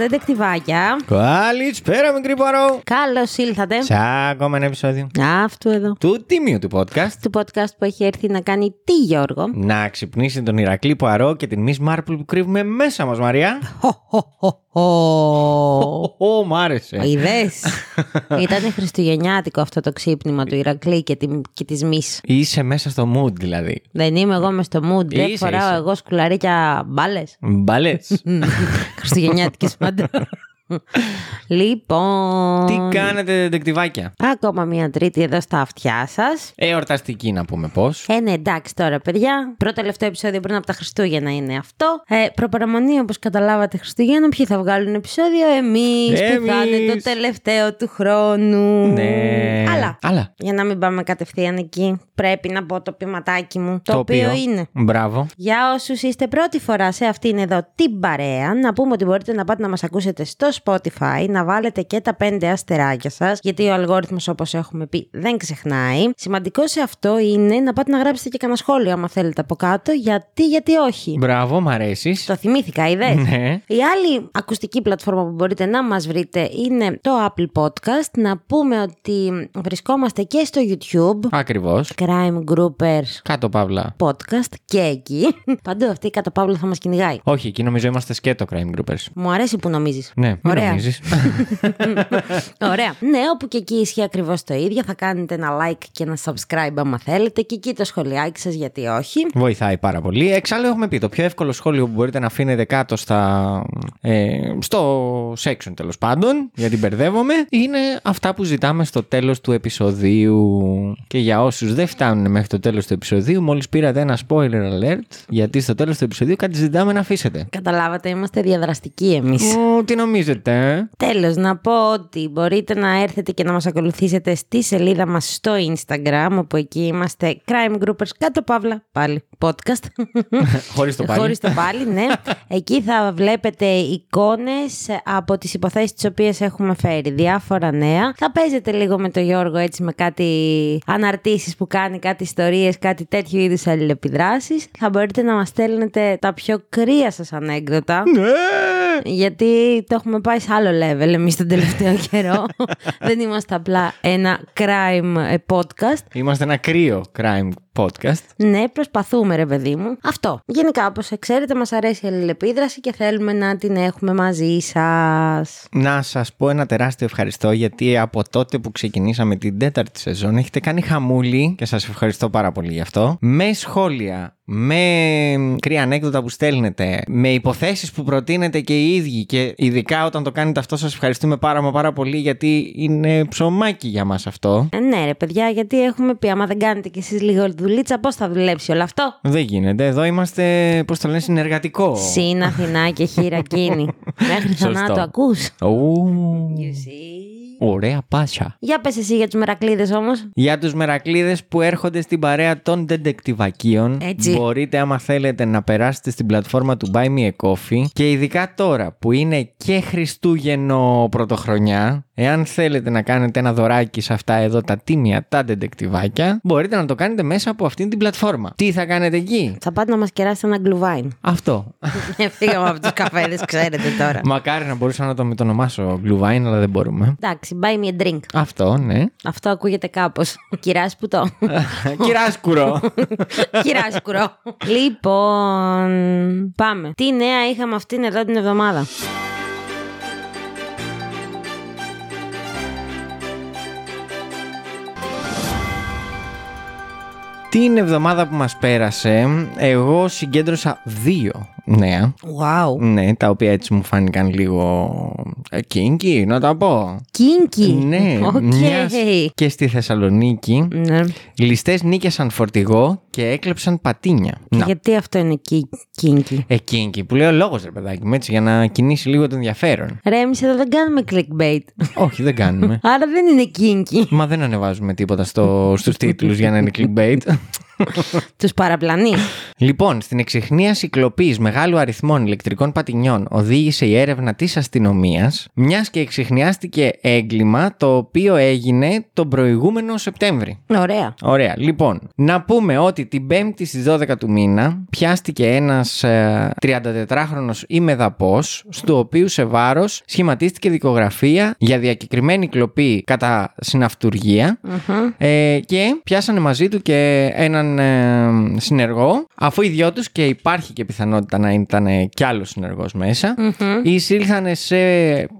Καλησπέρα, τεντεκτιβάκια. Καλησπέρα, μικρή Παρό. Καλώς ήλθατε. Σε ακόμα ένα επεισόδιο Αυτού εδώ. του τίμιου του podcast. Του podcast που έχει έρθει να κάνει τι, Γιώργο; Να ξυπνήσει τον Ηρακλή Παρό και την Miss Marple που κρύβουμε μέσα μας, Μαρία. Ω, μ' άρεσε. Είδε. Ήταν χριστουγεννιάτικο αυτό το ξύπνημα του Ηρακλή και, τη, και της Μης. Είσαι μέσα στο mood, δηλαδή. Δεν είμαι εγώ μες στο mood. Δεν Είσαι, φοράω είσαι. εγώ σκουλαρίκια μπάλες. Μπαλέ. Χριστουγεννιάτικες πάντα. Λοιπόν. Τι κάνετε, δεκτυβάκια; Ακόμα μία τρίτη εδώ στα αυτιά σας. Εορταστική να πούμε πώς. Ε, ναι, εντάξει τώρα, παιδιά. Πρώτο τελευταίο επεισόδιο πριν από τα Χριστούγεννα είναι αυτό. Ε, προπαραμονή, όπως καταλάβατε, Χριστούγεννα. Ποιοι θα βγάλουν επεισόδιο, εμείς. Που θα είναι το Εμείς. τελευταίο του χρόνου. Ναι. Αλλά. Αλλά. Για να μην πάμε κατευθείαν εκεί, πρέπει να πω το ποιηματάκι μου. Το, Το οποίο οποίο. είναι. Μπράβο. Για όσους είστε πρώτη φορά σε αυτήν εδώ την παρέα, να πούμε ότι μπορείτε να πάτε να μας ακούσετε στο Spotify, να βάλετε και τα πέντε αστεράκια σας, γιατί ο αλγόριθμος, όπως έχουμε πει, δεν ξεχνάει. Σημαντικό σε αυτό είναι να πάτε να γράψετε και κανένα σχόλιο, άμα θέλετε από κάτω, γιατί, γιατί όχι. Μπράβο, μ' αρέσεις. Το θυμήθηκα, είδες; Ναι. Η άλλη ακουστική πλατφόρμα που μπορείτε να μας βρείτε είναι το Apple Podcast. Να πούμε ότι βρισκόμαστε και στο YouTube. Ακριβώς. Crime Groupers Κάτω, Παύλα. podcast και εκεί. Παντού αυτή η κατά Παύλο θα μας κυνηγάει. Όχι, εκεί νομίζω είμαστε σκέτο crime groupers. Μου αρέσει που νομίζεις. Ναι, μην Ωραία. νομίζεις; Ωραία. Ναι, όπου και εκεί ισχύει ακριβώς το ίδιο. Θα κάνετε ένα like και ένα subscribe άμα θέλετε. Και εκεί το σχολιάκι σας, γιατί όχι. Βοηθάει πάρα πολύ. Εξάλλου έχουμε πει το πιο εύκολο σχόλιο που μπορείτε να αφήνετε κάτω στα, ε, στο section τέλος πάντων, γιατί μπερδεύομαι, είναι αυτά που ζητάμε στο τέλος του επεισοδίου. Και για όσους δεν φτάνουν μέχρι το τέλος του επεισοδίου, μόλις πήρατε ένα spoiler alert, γιατί στο τέλος του επεισοδίου κάτι ζητάμε να αφήσετε. Καταλάβατε, είμαστε διαδραστικοί εμείς. Ω, τι νομίζετε, ε; Τέλος, να πω ότι μπορείτε να έρθετε και να μας ακολουθήσετε στη σελίδα μας στο Instagram, όπου εκεί είμαστε Crime Groupers κάτω παύλα, πάλι podcast. Χωρίς το πάλι. Χωρίς το πάλι, ναι. εκεί θα βλέπετε εικόνες από τις υποθέσεις τις οποίες έχουμε φέρει, διάφορα νέα. Θα παίζετε λίγο με τον Γιώργο έτσι με κάτι αναρτήσεις που κάνει, κάτι ιστορίες, κάτι τέτοιου είδους αλληλεπιδράσεις. Θα μπορείτε να μας στέλνετε τα πιο κρύα σας ανέκδοτα. Ναι! Γιατί το έχουμε πάει σε άλλο level εμείς τον τελευταίο καιρό. Δεν είμαστε απλά ένα crime ε, podcast. Είμαστε ένα κρύο crime podcast. Ναι, προσπαθούμε ρε παιδί μου. Αυτό. Γενικά, όπως ξέρετε, μας αρέσει η αλληλεπίδραση και θέλουμε να την έχουμε μαζί σας. Να σας πω ένα τεράστιο ευχαριστώ γιατί από τότε που ξεκινήσαμε την τέταρτη σεζόν έχετε κάνει χαμούλη και σας ευχαριστώ πάρα πολύ γι' αυτό. Με σχόλια, με κρύα ανέκδοτα που στέλνετε, με υποθέσεις που προτείνετε και οι ίδιοι και ειδικά όταν το κάνετε αυτό σας ευχαριστούμε πάρα μα πάρα πολύ γιατί είναι ψωμάκι για μας αυτό. Ε, ναι, ρε παιδιά, γιατί έχουμε πει, άμα δεν κάνετε κι εσείς λίγο δουλίτσα, πώς θα δουλέψει όλο αυτό; Δεν γίνεται. Εδώ είμαστε, πώς το λένε, συνεργατικό. Συν Αθηνά και χειρακίνη. Μέχρι Σωστό. θανάτου ακούς. Ου, You see. ωραία πάσια. Για πες εσύ για τους μερακλείδες όμως. Για τους μερακλείδες που έρχονται στην παρέα των ντεντεκτιβακίων Έτσι. μπορείτε άμα θέλετε να περάσετε στην πλατφόρμα του Buy Me a Coffee και ειδικά τώρα που είναι και Χριστούγεννο πρωτοχρονιά εάν θέλετε να κάνετε ένα δωράκι σε αυτά εδώ τα τίμια τα ντεντεκτιβάκια μπορείτε να το κάνετε μέσα από αυτήν την πλατφόρμα. Τι θα κάνετε εκεί; Θα πάτε να μας κεράσετε ένα γκλουβάιν. Αυτό. Φύγαμε από τους καφέδες, ξέρετε τώρα. Μακάρι να μπορούσα να το μετονομάσω Glühwein αλλά δεν μπορούμε. Εντάξει, buy me a drink. Αυτό, ναι. Αυτό ακούγεται κάπως. Κυράς πουτό. Κυράσκουρο. Κυράσκουρο. λοιπόν, πάμε. Τι νέα είχαμε αυτήν εδώ την εβδομάδα; Την εβδομάδα που μας πέρασε, εγώ συγκέντρωσα δύο νέα. Wow. Ναι, τα οποία έτσι μου φάνηκαν λίγο ε, kinky, να τα πω. Kinky. Ναι, Οκ. μιας και στη Θεσσαλονίκη Ναι. ληστές νίκησαν φορτηγό και έκλεψαν πατίνια. Να, Γιατί αυτό είναι κι- kinky. ε, kinky, που λέει ο λόγος ρε παιδάκι μου, έτσι, για να κινήσει λίγο το ενδιαφέρον. Ρε, εμείς εδώ δεν κάνουμε clickbait. Όχι, δεν κάνουμε. Άρα δεν είναι κίνκι. Μα δεν ανεβάζουμε τίποτα στο, στους τίτλους για να είναι clickbait. Τους παραπλανεί. Λοιπόν, στην εξυχνίαση κλοπή μεγάλου αριθμών ηλεκτρικών πατινιών οδήγησε η έρευνα της αστυνομίας, μιας και εξυχνιάστηκε έγκλημα το οποίο έγινε τον προηγούμενο Σεπτέμβρη. Ωραία. Ωραία. Λοιπόν, να πούμε ότι την 5η στις 12 του μήνα πιάστηκε ένας ε, 34χρονος ημεδαπός, στο οποίο σε βάρος σχηματίστηκε δικογραφία για διακεκριμένη κλοπή κατά συναυτουργία Μμμ. ε, και πιάσανε μαζί του και έναν ε, συνεργό, αφού οι δυο τους και υπάρχει και πιθανότητα να ήταν κι άλλος συνεργός μέσα, Μμμ. εισήλθαν σε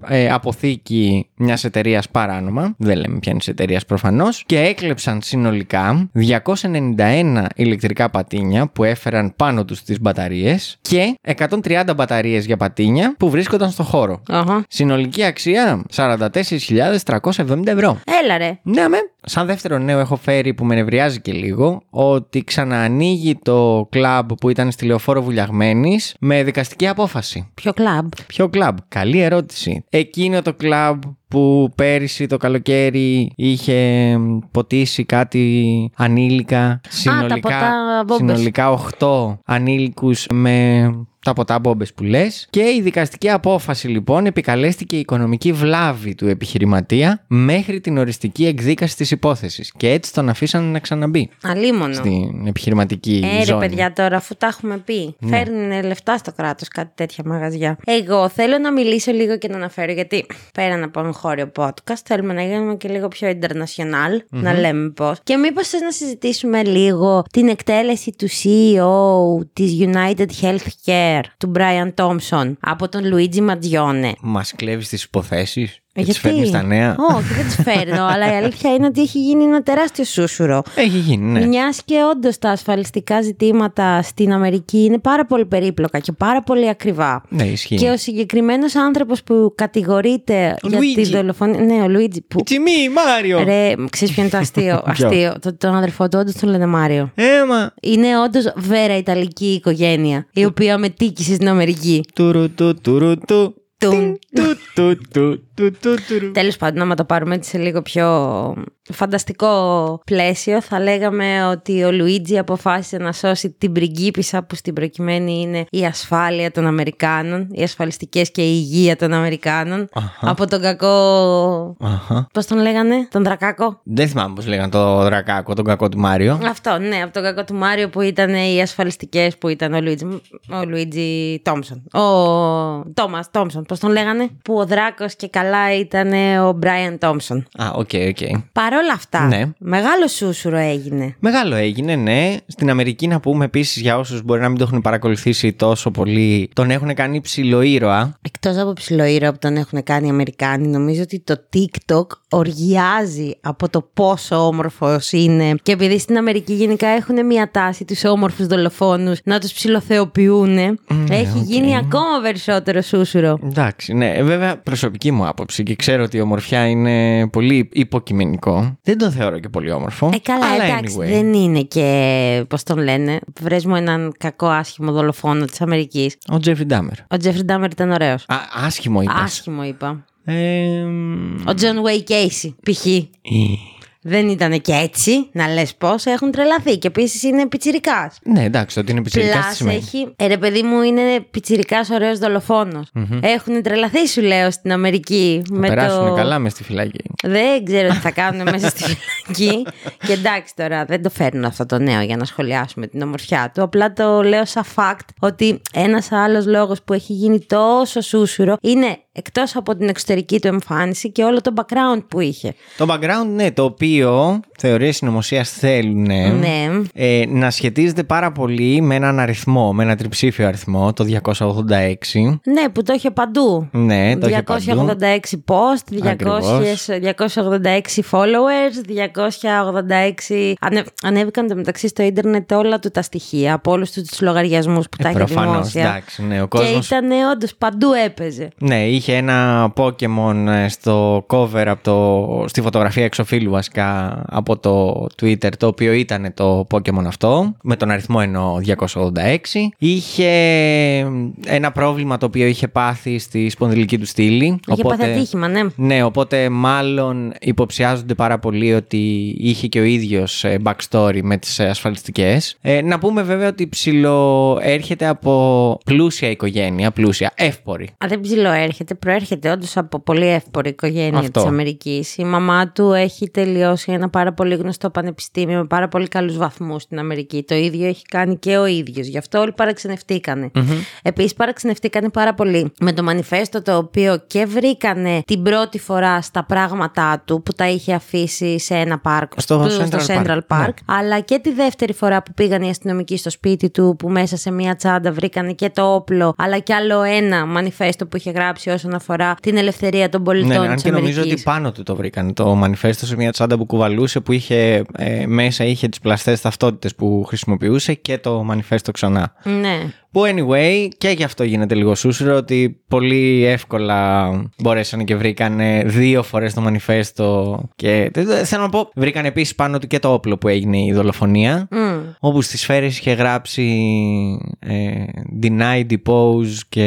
ε, αποθήκη μιας εταιρείας παράνομα, δεν λέμε ποια είναι της εταιρείας προφανώς, και έκλεψαν συνολικά 291 ηλεκτρικά πατίνια που έφεραν πάνω τους τις μπαταρίες και 130 μπαταρίες για πατίνια που βρίσκονταν στο χώρο. Αχα. Συνολική αξία 44.370 ευρώ. Έλα ρε. Ναι, με. Σαν δεύτερο νέο έχω φέρει που με νευριάζει και λίγο ότι ξαναανοίγει το κλαμπ που ήταν στη λεωφόρο Βουλιαγμένης με δικαστική απόφαση. Ποιο κλαμπ; Ποιο κλαμπ; Καλή ερώτηση. Εκείνο το κλαμπ που πέρυσι το καλοκαίρι είχε ποτίσει κάτι ανήλικα. Συνολικά, ποτά μπόμπες. συνολικά 8 ανήλικους με τα ποτά μπόμπες που λες. Και η δικαστική απόφαση λοιπόν επικαλέστηκε η οικονομική βλάβη του επιχειρηματία μέχρι την οριστική εκδίκαση της υπόθεσης. Και έτσι τον αφήσαν να ξαναμπεί Αλίμονο. στην επιχειρηματική Ε, ρε ζώνη. παιδιά, τώρα αφού τα έχουμε πει. Ναι. Φέρνουν λεφτά στο κράτος κάτι τέτοια μαγαζιά. Εγώ θέλω να μιλήσω λίγο και να αναφέρω γιατί πέραν από εγχώριο podcast, θέλουμε να γίνουμε και λίγο πιο international, να λέμε πώς. Και μήπως θες να συζητήσουμε λίγο την εκτέλεση του CEO της United Healthcare, του Brian Thompson, από τον Luigi Maggione. Μας κλέβεις τις υποθέσεις; Και τις Γιατί; φέρνεις τα νέα; Όχι, δεν τις φέρνω, αλλά η αλήθεια είναι ότι έχει γίνει ένα τεράστιο σούσουρο. Έχει γίνει, ναι. Μιας και όντως τα ασφαλιστικά ζητήματα στην Αμερική είναι πάρα πολύ περίπλοκα και πάρα πολύ ακριβά. Ναι, ισχύει. Και ο συγκεκριμένος άνθρωπος που κατηγορείται Ο για τη Λουίτζι. δολοφονία. Ναι, ο Λουίτζι. Που... Τσιμί, Μάριο! Ρε, ξέρεις ποιο είναι το αστείο; Ποιο; αστείο. Το, τον αδερφό του όντως τον λένε Μάριο. Έμα! Είναι όντως βέρα Ιταλική οικογένεια, η οποία μετήκησε στην Αμερική. Τουρου του τουρου του. Τουμ. Του του του του του τουρου. Τέλος πάντων, άμα το πάρουμε έτσι σε λίγο πιο φανταστικό πλαίσιο, θα λέγαμε ότι ο Λουίτζι αποφάσισε να σώσει την πριγκίπισσα που στην προκειμένη είναι η ασφάλεια των Αμερικάνων, οι ασφαλιστικές και η υγεία των Αμερικάνων, Αχα. από τον κακό... Αχα. Πώς τον λέγανε, τον Δρακάκο; Δεν θυμάμαι πώς λέγανε το δρακάκο, τον κακό του Μάριο. Αυτό, ναι, από τον κακό του Μάριο που ήταν οι ασφαλιστικές που ήταν ο Λουίτζι, ο Λουίτζι Τόμσον. Ο Τόμας Τόμσον, πώς τον λέγανε, που ο Δράκος και καλά ήταν ο Μπράιαν Τόμσον. Α, OK, OK. Παρ' όλα αυτά, Ναι. μεγάλο σούσουρο έγινε. Μεγάλο έγινε, ναι. Στην Αμερική να πούμε επίσης για όσους μπορεί να μην το έχουν παρακολουθήσει τόσο πολύ, τον έχουν κάνει ψιλοήρωα. Εκτός από ψιλοήρωα που τον έχουν κάνει οι Αμερικάνοι, νομίζω ότι το TikTok οργιάζει από το πόσο όμορφος είναι. Και επειδή στην Αμερική γενικά έχουν μια τάση τους όμορφους δολοφόνους να τους ψιλοθεοποιούν, έχει γίνει ακόμα περισσότερο σούσουρο. Εντάξει, ναι. Ε, Βέβαια, προσωπική μου άποψη και ξέρω ότι η ομορφιά είναι πολύ υποκειμενικό. Δεν τον θεωρώ και πολύ όμορφο. Ε, καλά, αλλά εντάξει, anyway. δεν είναι και, πώς τον λένε, βρες μου έναν κακό άσχημο δολοφόνο της Αμερικής. Ο Τζέφρι Ντάμερ. Ο Τζέφρι Ντάμερ ήταν ωραίος. Α, άσχημο είπες. Άσχημο είπα. Ε, μ, Ο Τζον Βέι Κέισι, π.χ. ε, Δεν ήταν και έτσι, να λες πώς. Έχουν τρελαθεί και επίσης είναι πιτσιρικάς. Ναι, εντάξει, ότι είναι πιτσιρικάς Πλάς σημαίνει. έχει. Ε, ρε παιδί μου, είναι πιτσιρικάς ωραίος Έχουν τρελαθεί, σου λέω, στην Αμερική. Θα με περάσουν το... καλά μες στη φυλακή. Δεν ξέρω τι θα κάνουν μέσα στη φυλακή. και εντάξει τώρα, δεν το φέρνω αυτό το νέο για να σχολιάσουμε την ομορφιά του. Απλά το λέω σαν fact ότι ένας άλλος λόγος που έχει γίνει τόσο σούσουρο είναι εκτός από την εξωτερική του εμφάνιση και όλο το background που είχε. Το background, ναι, το οποίο οποίο θεωρίες συνωμοσίας θέλουν Ναι. ε, να σχετίζεται πάρα πολύ με έναν αριθμό, με ένα τριψήφιο αριθμό, το 286. Ναι, που το είχε παντού. Ναι, το είχε παντού. 286 post, 200, Ακριβώς. 286 followers, 286. Ανε, ανέβηκαν το μεταξύ στο ίντερνετ όλα του τα στοιχεία από όλους τους λογαριασμούς που τα Ε, είχε προφανώς, δημόσια. εντάξει, ναι, ο Και κόσμος... ήταν όντως παντού έπαιζε. Ναι, είχε ένα Pokemon ε, στο cover από το, στη φωτογραφία εξωφύλου βασικά από το Twitter το οποίο ήταν το Pokemon αυτό με τον αριθμό ενώ 286 είχε ένα πρόβλημα το οποίο είχε πάθει στη σπονδυλική του στήλη Είχε πάθει ατύχημα, ναι. ναι, οπότε μάλλον υποψιάζονται πάρα πολύ ότι είχε και ο ίδιος ε, backstory με τις ε, ασφαλιστικές. Ε, να πούμε βέβαια ότι ψηλό έρχεται από πλούσια οικογένεια, πλούσια, εύπορη. Α, δεν ψηλοέρχεται, προέρχεται όντως από πολύ εύπορη οικογένεια Αυτό. της Αμερικής. Η μαμά του έχει τελειώσει ένα πάρα πολύ γνωστό πανεπιστήμιο με πάρα πολύ καλούς βαθμούς στην Αμερική. Το ίδιο έχει κάνει και ο ίδιος. Γι' αυτό όλοι παραξενευτήκανε. Επίσης, παραξενευτήκανε πάρα πολύ με το μανιφέστο το οποίο και βρήκανε την πρώτη φορά στα πράγματά του που τα είχε αφήσει σε ένα πάρκο. Στο του- Central στο Park, Central ναι. Park. Αλλά και τη δεύτερη φορά που πήγαν οι αστυνομικοί στο σπίτι του, που μέσα σε μία τσάντα βρήκανε και το όπλο, αλλά και άλλο ένα μανιφέστο που είχε γράψει όσον αφορά την ελευθερία των πολιτών Ναι, ναι, αν της και νομίζω Αμερικής. ότι πάνω του το βρήκαν το μανιφέστο σε μια τσάντα που κουβαλούσε που είχε ε, μέσα είχε τις πλαστές ταυτότητες που χρησιμοποιούσε και το μανιφέστο ξανά. Ναι. Που anyway και γι' αυτό γίνεται λίγο σούσουρο ότι πολύ εύκολα μπορέσανε και βρήκανε δύο φορές το μανιφέστο και θέλω να πω βρήκαν επίσης πάνω του και το όπλο που έγινε η δολοφονία Μμ. όπου στις σφαίρες είχε γράψει ε, deny, depose και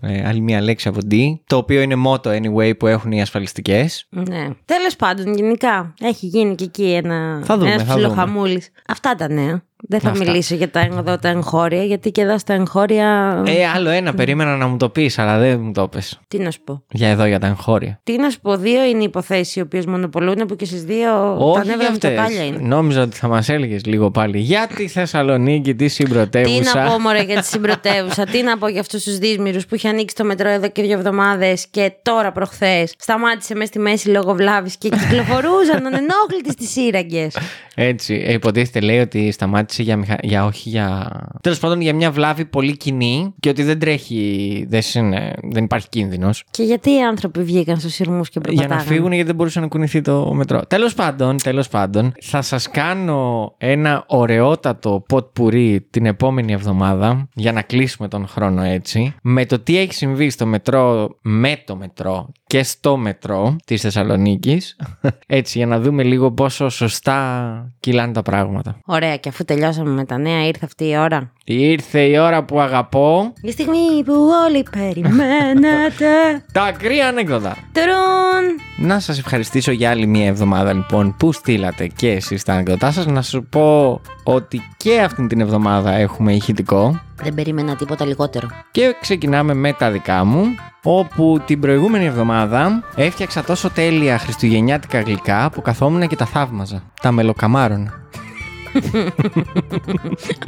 ε, άλλη μία λέξη από D το οποίο είναι μότο anyway που έχουν οι ασφαλιστικές Ναι. Τέλος πάντων, γενικά έχει γίνει και εκεί ένα Θα δούμε, ένας θα δούμε. ψιλοχαμούλης. Αυτά τα νέα. Δεν θα Αυτά. μιλήσω για τα, εδώ τα εγχώρια, γιατί και εδώ στα εγχώρια. ε άλλο ένα περίμενα να μου το πεις αλλά δεν μου το πες Τι να σου πω. για εδώ για τα εγχώρια Τι να σου πω, δύο είναι οι υποθέσεις οι οποίες μονοπολούν που και στις δύο τα Όχι νεύρα για μου τα αυτές. κάλια είναι. Νόμιζα ότι θα μας έλεγες λίγο πάλι για τη Θεσσαλονίκη, τη Τι συμπρωτεύουσα. να πω, Μωρέ, για τη συμπρωτεύουσα, τι να πω για αυτούς τους δύσμηρου που είχε ανοίξει το μετρό εδώ και δύο εβδομάδες και τώρα προχθές σταμάτησε μες στη μέση λόγω βλάβης και κυκλοφορούσαν ανενόχλητοι στις σύραγγες. Έτσι, ε, υποτίθεται λέει ότι σταμάτησε για, μηχα... για όχι για... Τέλος πάντων για μια βλάβη πολύ κοινή και ότι δεν τρέχει, δεν, είναι... δεν υπάρχει κίνδυνος. και γιατί οι άνθρωποι βγήκαν στους σειρμούς και Για περπατάγανε; να φύγουν γιατί δεν μπορούσε να κουνηθεί το μετρό. Τέλος πάντων, τέλος πάντων, θα σας κάνω ένα ωραιότατο ποτ πουρί την επόμενη εβδομάδα για να κλείσουμε τον χρόνο έτσι με το τι έχει συμβεί στο μετρό, με το μετρό και στο μετρό της Θεσσαλονίκης έτσι για να δούμε λίγο πόσο σωστά κυλάνε τα πράγματα. Ωραία, και αφού τελειώσαμε με τα νέα, ήρθε αυτή η ώρα. Ήρθε η ώρα που αγαπώ Η στιγμή που όλοι περιμένετε. τα ακραία ανέκδοτα. Τρουν! Να σας ευχαριστήσω για άλλη μια εβδομάδα λοιπόν που στείλατε και εσείς τα ανεκδοτά σας. Να σου πω ότι και αυτήν την εβδομάδα έχουμε ηχητικό Δεν περίμενα τίποτα λιγότερο. και ξεκινάμε με τα δικά μου όπου την προηγούμενη εβδομάδα έφτιαξα τόσο τέλεια χριστουγεννιάτικα γλυκά που καθόμουν και τα θαύμαζα. Τα μελοκαμάρωνα.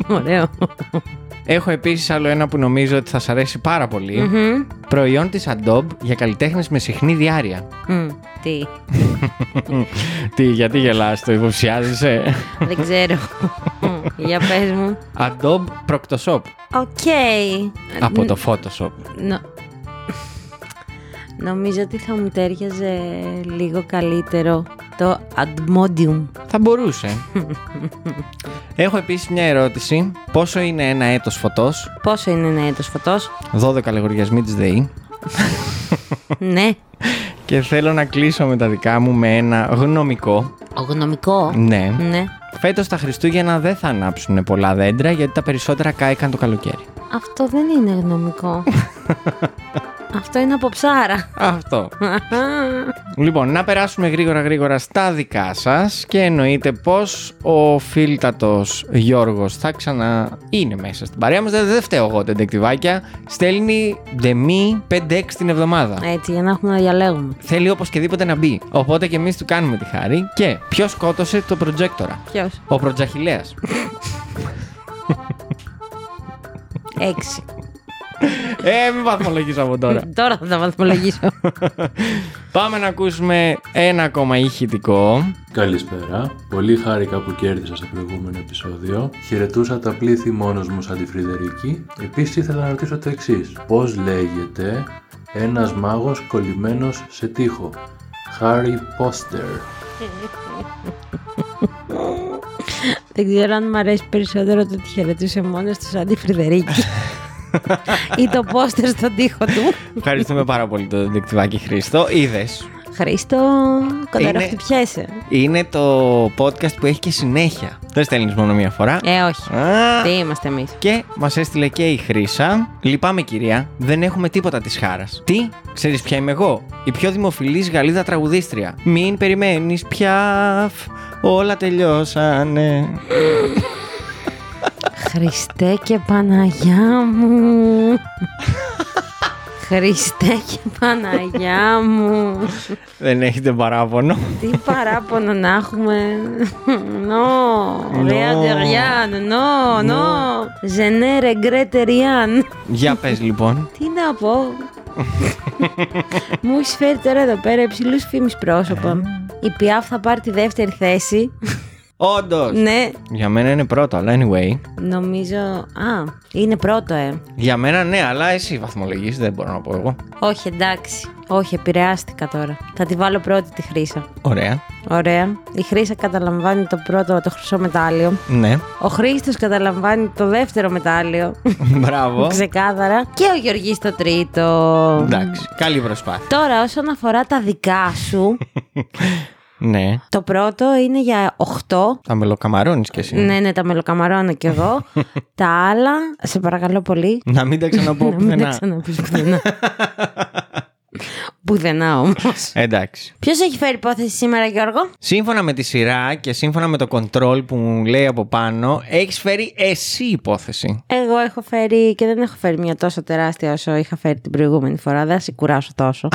Ωραίο. Έχω επίσης άλλο ένα που νομίζω ότι θα σας αρέσει πάρα πολύ. Μμμ. Προϊόν της Adobe για καλλιτέχνες με συχνή διάρροια. Μμ, Τι, Τι, γιατί γελάς, το υποψιάζεσαι; δεν ξέρω. Για πες μου. Adobe Proctoshop OK. από το Photoshop. Νο- Νομίζω ότι θα μου ταίριαζε λίγο καλύτερο το Admodium. Θα μπορούσε. Έχω επίσης μια ερώτηση. Πόσο είναι ένα έτος φωτός, Πόσο είναι ένα έτος φωτός; 12 λογαριασμοί της ΔΕΗ. ναι. Και θέλω να κλείσω με τα δικά μου με ένα γνωμικό. Ογνωμικό. Ναι. Ναι. Φέτος τα Χριστούγεννα δεν θα ανάψουν πολλά δέντρα γιατί τα περισσότερα κάηκαν το καλοκαίρι. Αυτό δεν είναι γνωμικό. Αυτό είναι από ψάρα. Αυτό. Λοιπόν, να περάσουμε γρήγορα γρήγορα στα δικά σας και εννοείται πως ο φίλτατος Γιώργος θα ξανά είναι μέσα στην παρέα μας. Δεν, δεν φταίω εγώ, τεντεκτιβάκια. Στέλνει δεμί 5-6 την εβδομάδα. Έτσι, για να έχουμε να διαλέγουμε. Θέλει οπωσδήποτε να μπει. Οπότε και εμείς του κάνουμε τη χάρη. Και ποιος σκότωσε το προτζέκτορα. Ποιος; Ο Προτζαχηλέας. Έξι. Ε, μην βαθμολογήσω από τώρα. Τώρα θα τα βαθμολογήσω. Πάμε να ακούσουμε ένα ακόμα ηχητικό. Καλησπέρα. Πολύ χάρηκα που κέρδισα στο προηγούμενο επεισόδιο. Χαιρετούσα τα πλήθη μόνος μου σαν τη Φρυδερίκη. Επίσης ήθελα να ρωτήσω το εξής. Πώς λέγεται ένας μάγος κολλημένος σε τοίχο; Harry Poster. Δεν ξέρω αν μου αρέσει περισσότερο το ότι χαιρετούσε μόνος του σαν τη Φρυδερίκη. ή το πόστερ στον τοίχο του. Ευχαριστούμε πάρα πολύ το διεκτυβάκι Χρήστο. Είδες. Χρήστο, κοντά Είναι- χτυπιέσαι. Είναι το podcast που έχει και συνέχεια. Δεν στέλνεις μόνο μία φορά. Ε, όχι. Α, Τι είμαστε εμείς. Και μας έστειλε και η Χρύσα. Λυπάμαι, κυρία, δεν έχουμε τίποτα της χάρας. Τι, ξέρεις ποια είμαι εγώ, η πιο δημοφιλής Γαλλίδα τραγουδίστρια. Μην περιμένεις πια. φ, Όλα τελειώσανε. Χριστέ και Παναγιά μου. Χριστέ και Παναγιά μου. Δεν έχετε παράπονο. Τι παράπονο να έχουμε. Νο, No. rien de rien. No, no. Je ne regrette rien. Για πες λοιπόν. Τι να πω. Μου έχει φέρει τώρα εδώ πέρα υψηλούς φήμης πρόσωπα. Η Πιάφ θα πάρει τη δεύτερη θέση. Όντως. ναι, Για μένα είναι πρώτο, αλλά anyway. νομίζω. Α, είναι πρώτο, ε. Για μένα ναι, αλλά εσύ βαθμολογείς, δεν μπορώ να πω εγώ. Όχι, εντάξει. Όχι, επηρεάστηκα τώρα. Θα τη βάλω πρώτη τη Χρύσα. Ωραία. Ωραία. Η Χρύσα καταλαμβάνει το πρώτο, το χρυσό μετάλλιο. Ναι. Ο Χρήστος καταλαμβάνει το δεύτερο μετάλλιο. Μπράβο. Ξεκάθαρα. Και ο Γεωργής το τρίτο. Εντάξει. Καλή προσπάθεια. Τώρα, όσον αφορά τα δικά σου, Ναι. το πρώτο είναι για 8. Τα μελοκαμαρώνεις κι εσύ. Ναι, ναι, τα μελοκαμαρώνω κι εγώ. τα άλλα, σε παρακαλώ πολύ. Να μην τα ξαναπώ να μην τα πουθενά. ξαναπείς πουθενά. πουθενά όμως. Εντάξει. Ποιος έχει φέρει υπόθεση σήμερα, Γιώργο; Σύμφωνα με τη σειρά και σύμφωνα με το control που μου λέει από πάνω, έχεις φέρει εσύ υπόθεση. Εγώ έχω φέρει και δεν έχω φέρει μια τόσο τεράστια όσο είχα φέρει την προηγούμενη φορά. Δεν θα σε κουράσω τόσο.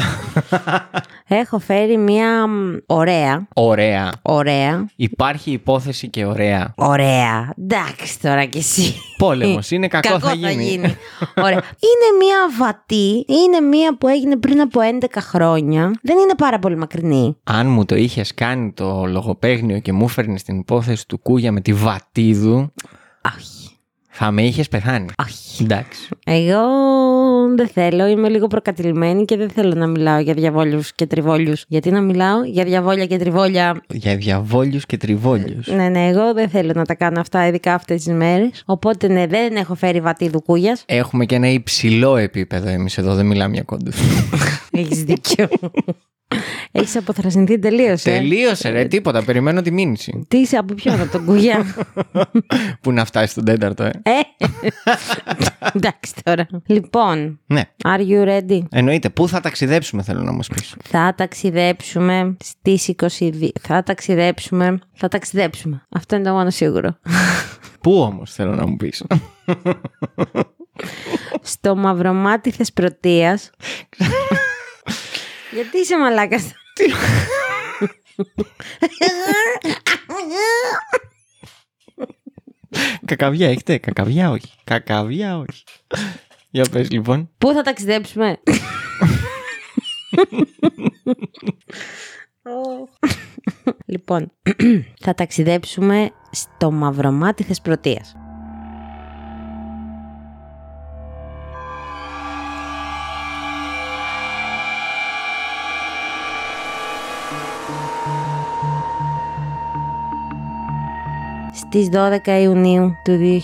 Έχω φέρει μια μ, ωραία. Ωραία. Ωραία. Υπάρχει υπόθεση και ωραία. Ωραία. Εντάξει τώρα κι εσύ. Πόλεμος. Είναι κακό, θα γίνει. Ωραία. Είναι μια βατή. Είναι μια που έγινε πριν από 11 χρόνια. Δεν είναι πάρα πολύ μακρινή. Αν μου το είχες κάνει το λογοπαίγνιο και μου έφερνε την υπόθεση του Κούγια με τη βατίδου, Όχι. Θα με είχες πεθάνει. Όχι. Εντάξει. Εγώ δεν θέλω, είμαι λίγο προκατηλημένη και δεν θέλω να μιλάω για διαβόλιους και τριβόλιους. Γιατί να μιλάω για διαβόλια και τριβόλια; Για διαβόλιους και τριβόλιους. Ναι, ναι, εγώ δεν θέλω να τα κάνω αυτά, ειδικά αυτές τις μέρες. Οπότε ναι, δεν έχω φέρει βατίδου κούγιας. Έχουμε και ένα υψηλό επίπεδο εμείς εδώ, δεν μιλάμε για κόντους. Έχεις δίκιο. Έχεις αποθρασινθεί τελείως, ε; Τελείωσε ρε, τίποτα, περιμένω τη μήνυση. Τι είσαι από ποιον, από τον κουγιά; Που να φτάσει στον τέταρτο, ε. ε. Εντάξει τώρα. Λοιπόν, Ναι. are you ready? Εννοείται, πού θα ταξιδέψουμε θέλω να μας πεις. Θα ταξιδέψουμε στις 22. Θα ταξιδέψουμε. Θα ταξιδέψουμε. Αυτό είναι το μόνο σίγουρο. Πού όμως θέλω να μου πεις. Στο μαυρομάτι Θεσπρωτείας. Γιατί είσαι μαλάκας; Κακαβιά έχετε, κακαβιά όχι. Κακαβιά όχι. Για πες λοιπόν. Πού θα ταξιδέψουμε; λοιπόν, θα ταξιδέψουμε στο μαυρομάτι Θεσπρωτείας. Στις 12 Ιουνίου του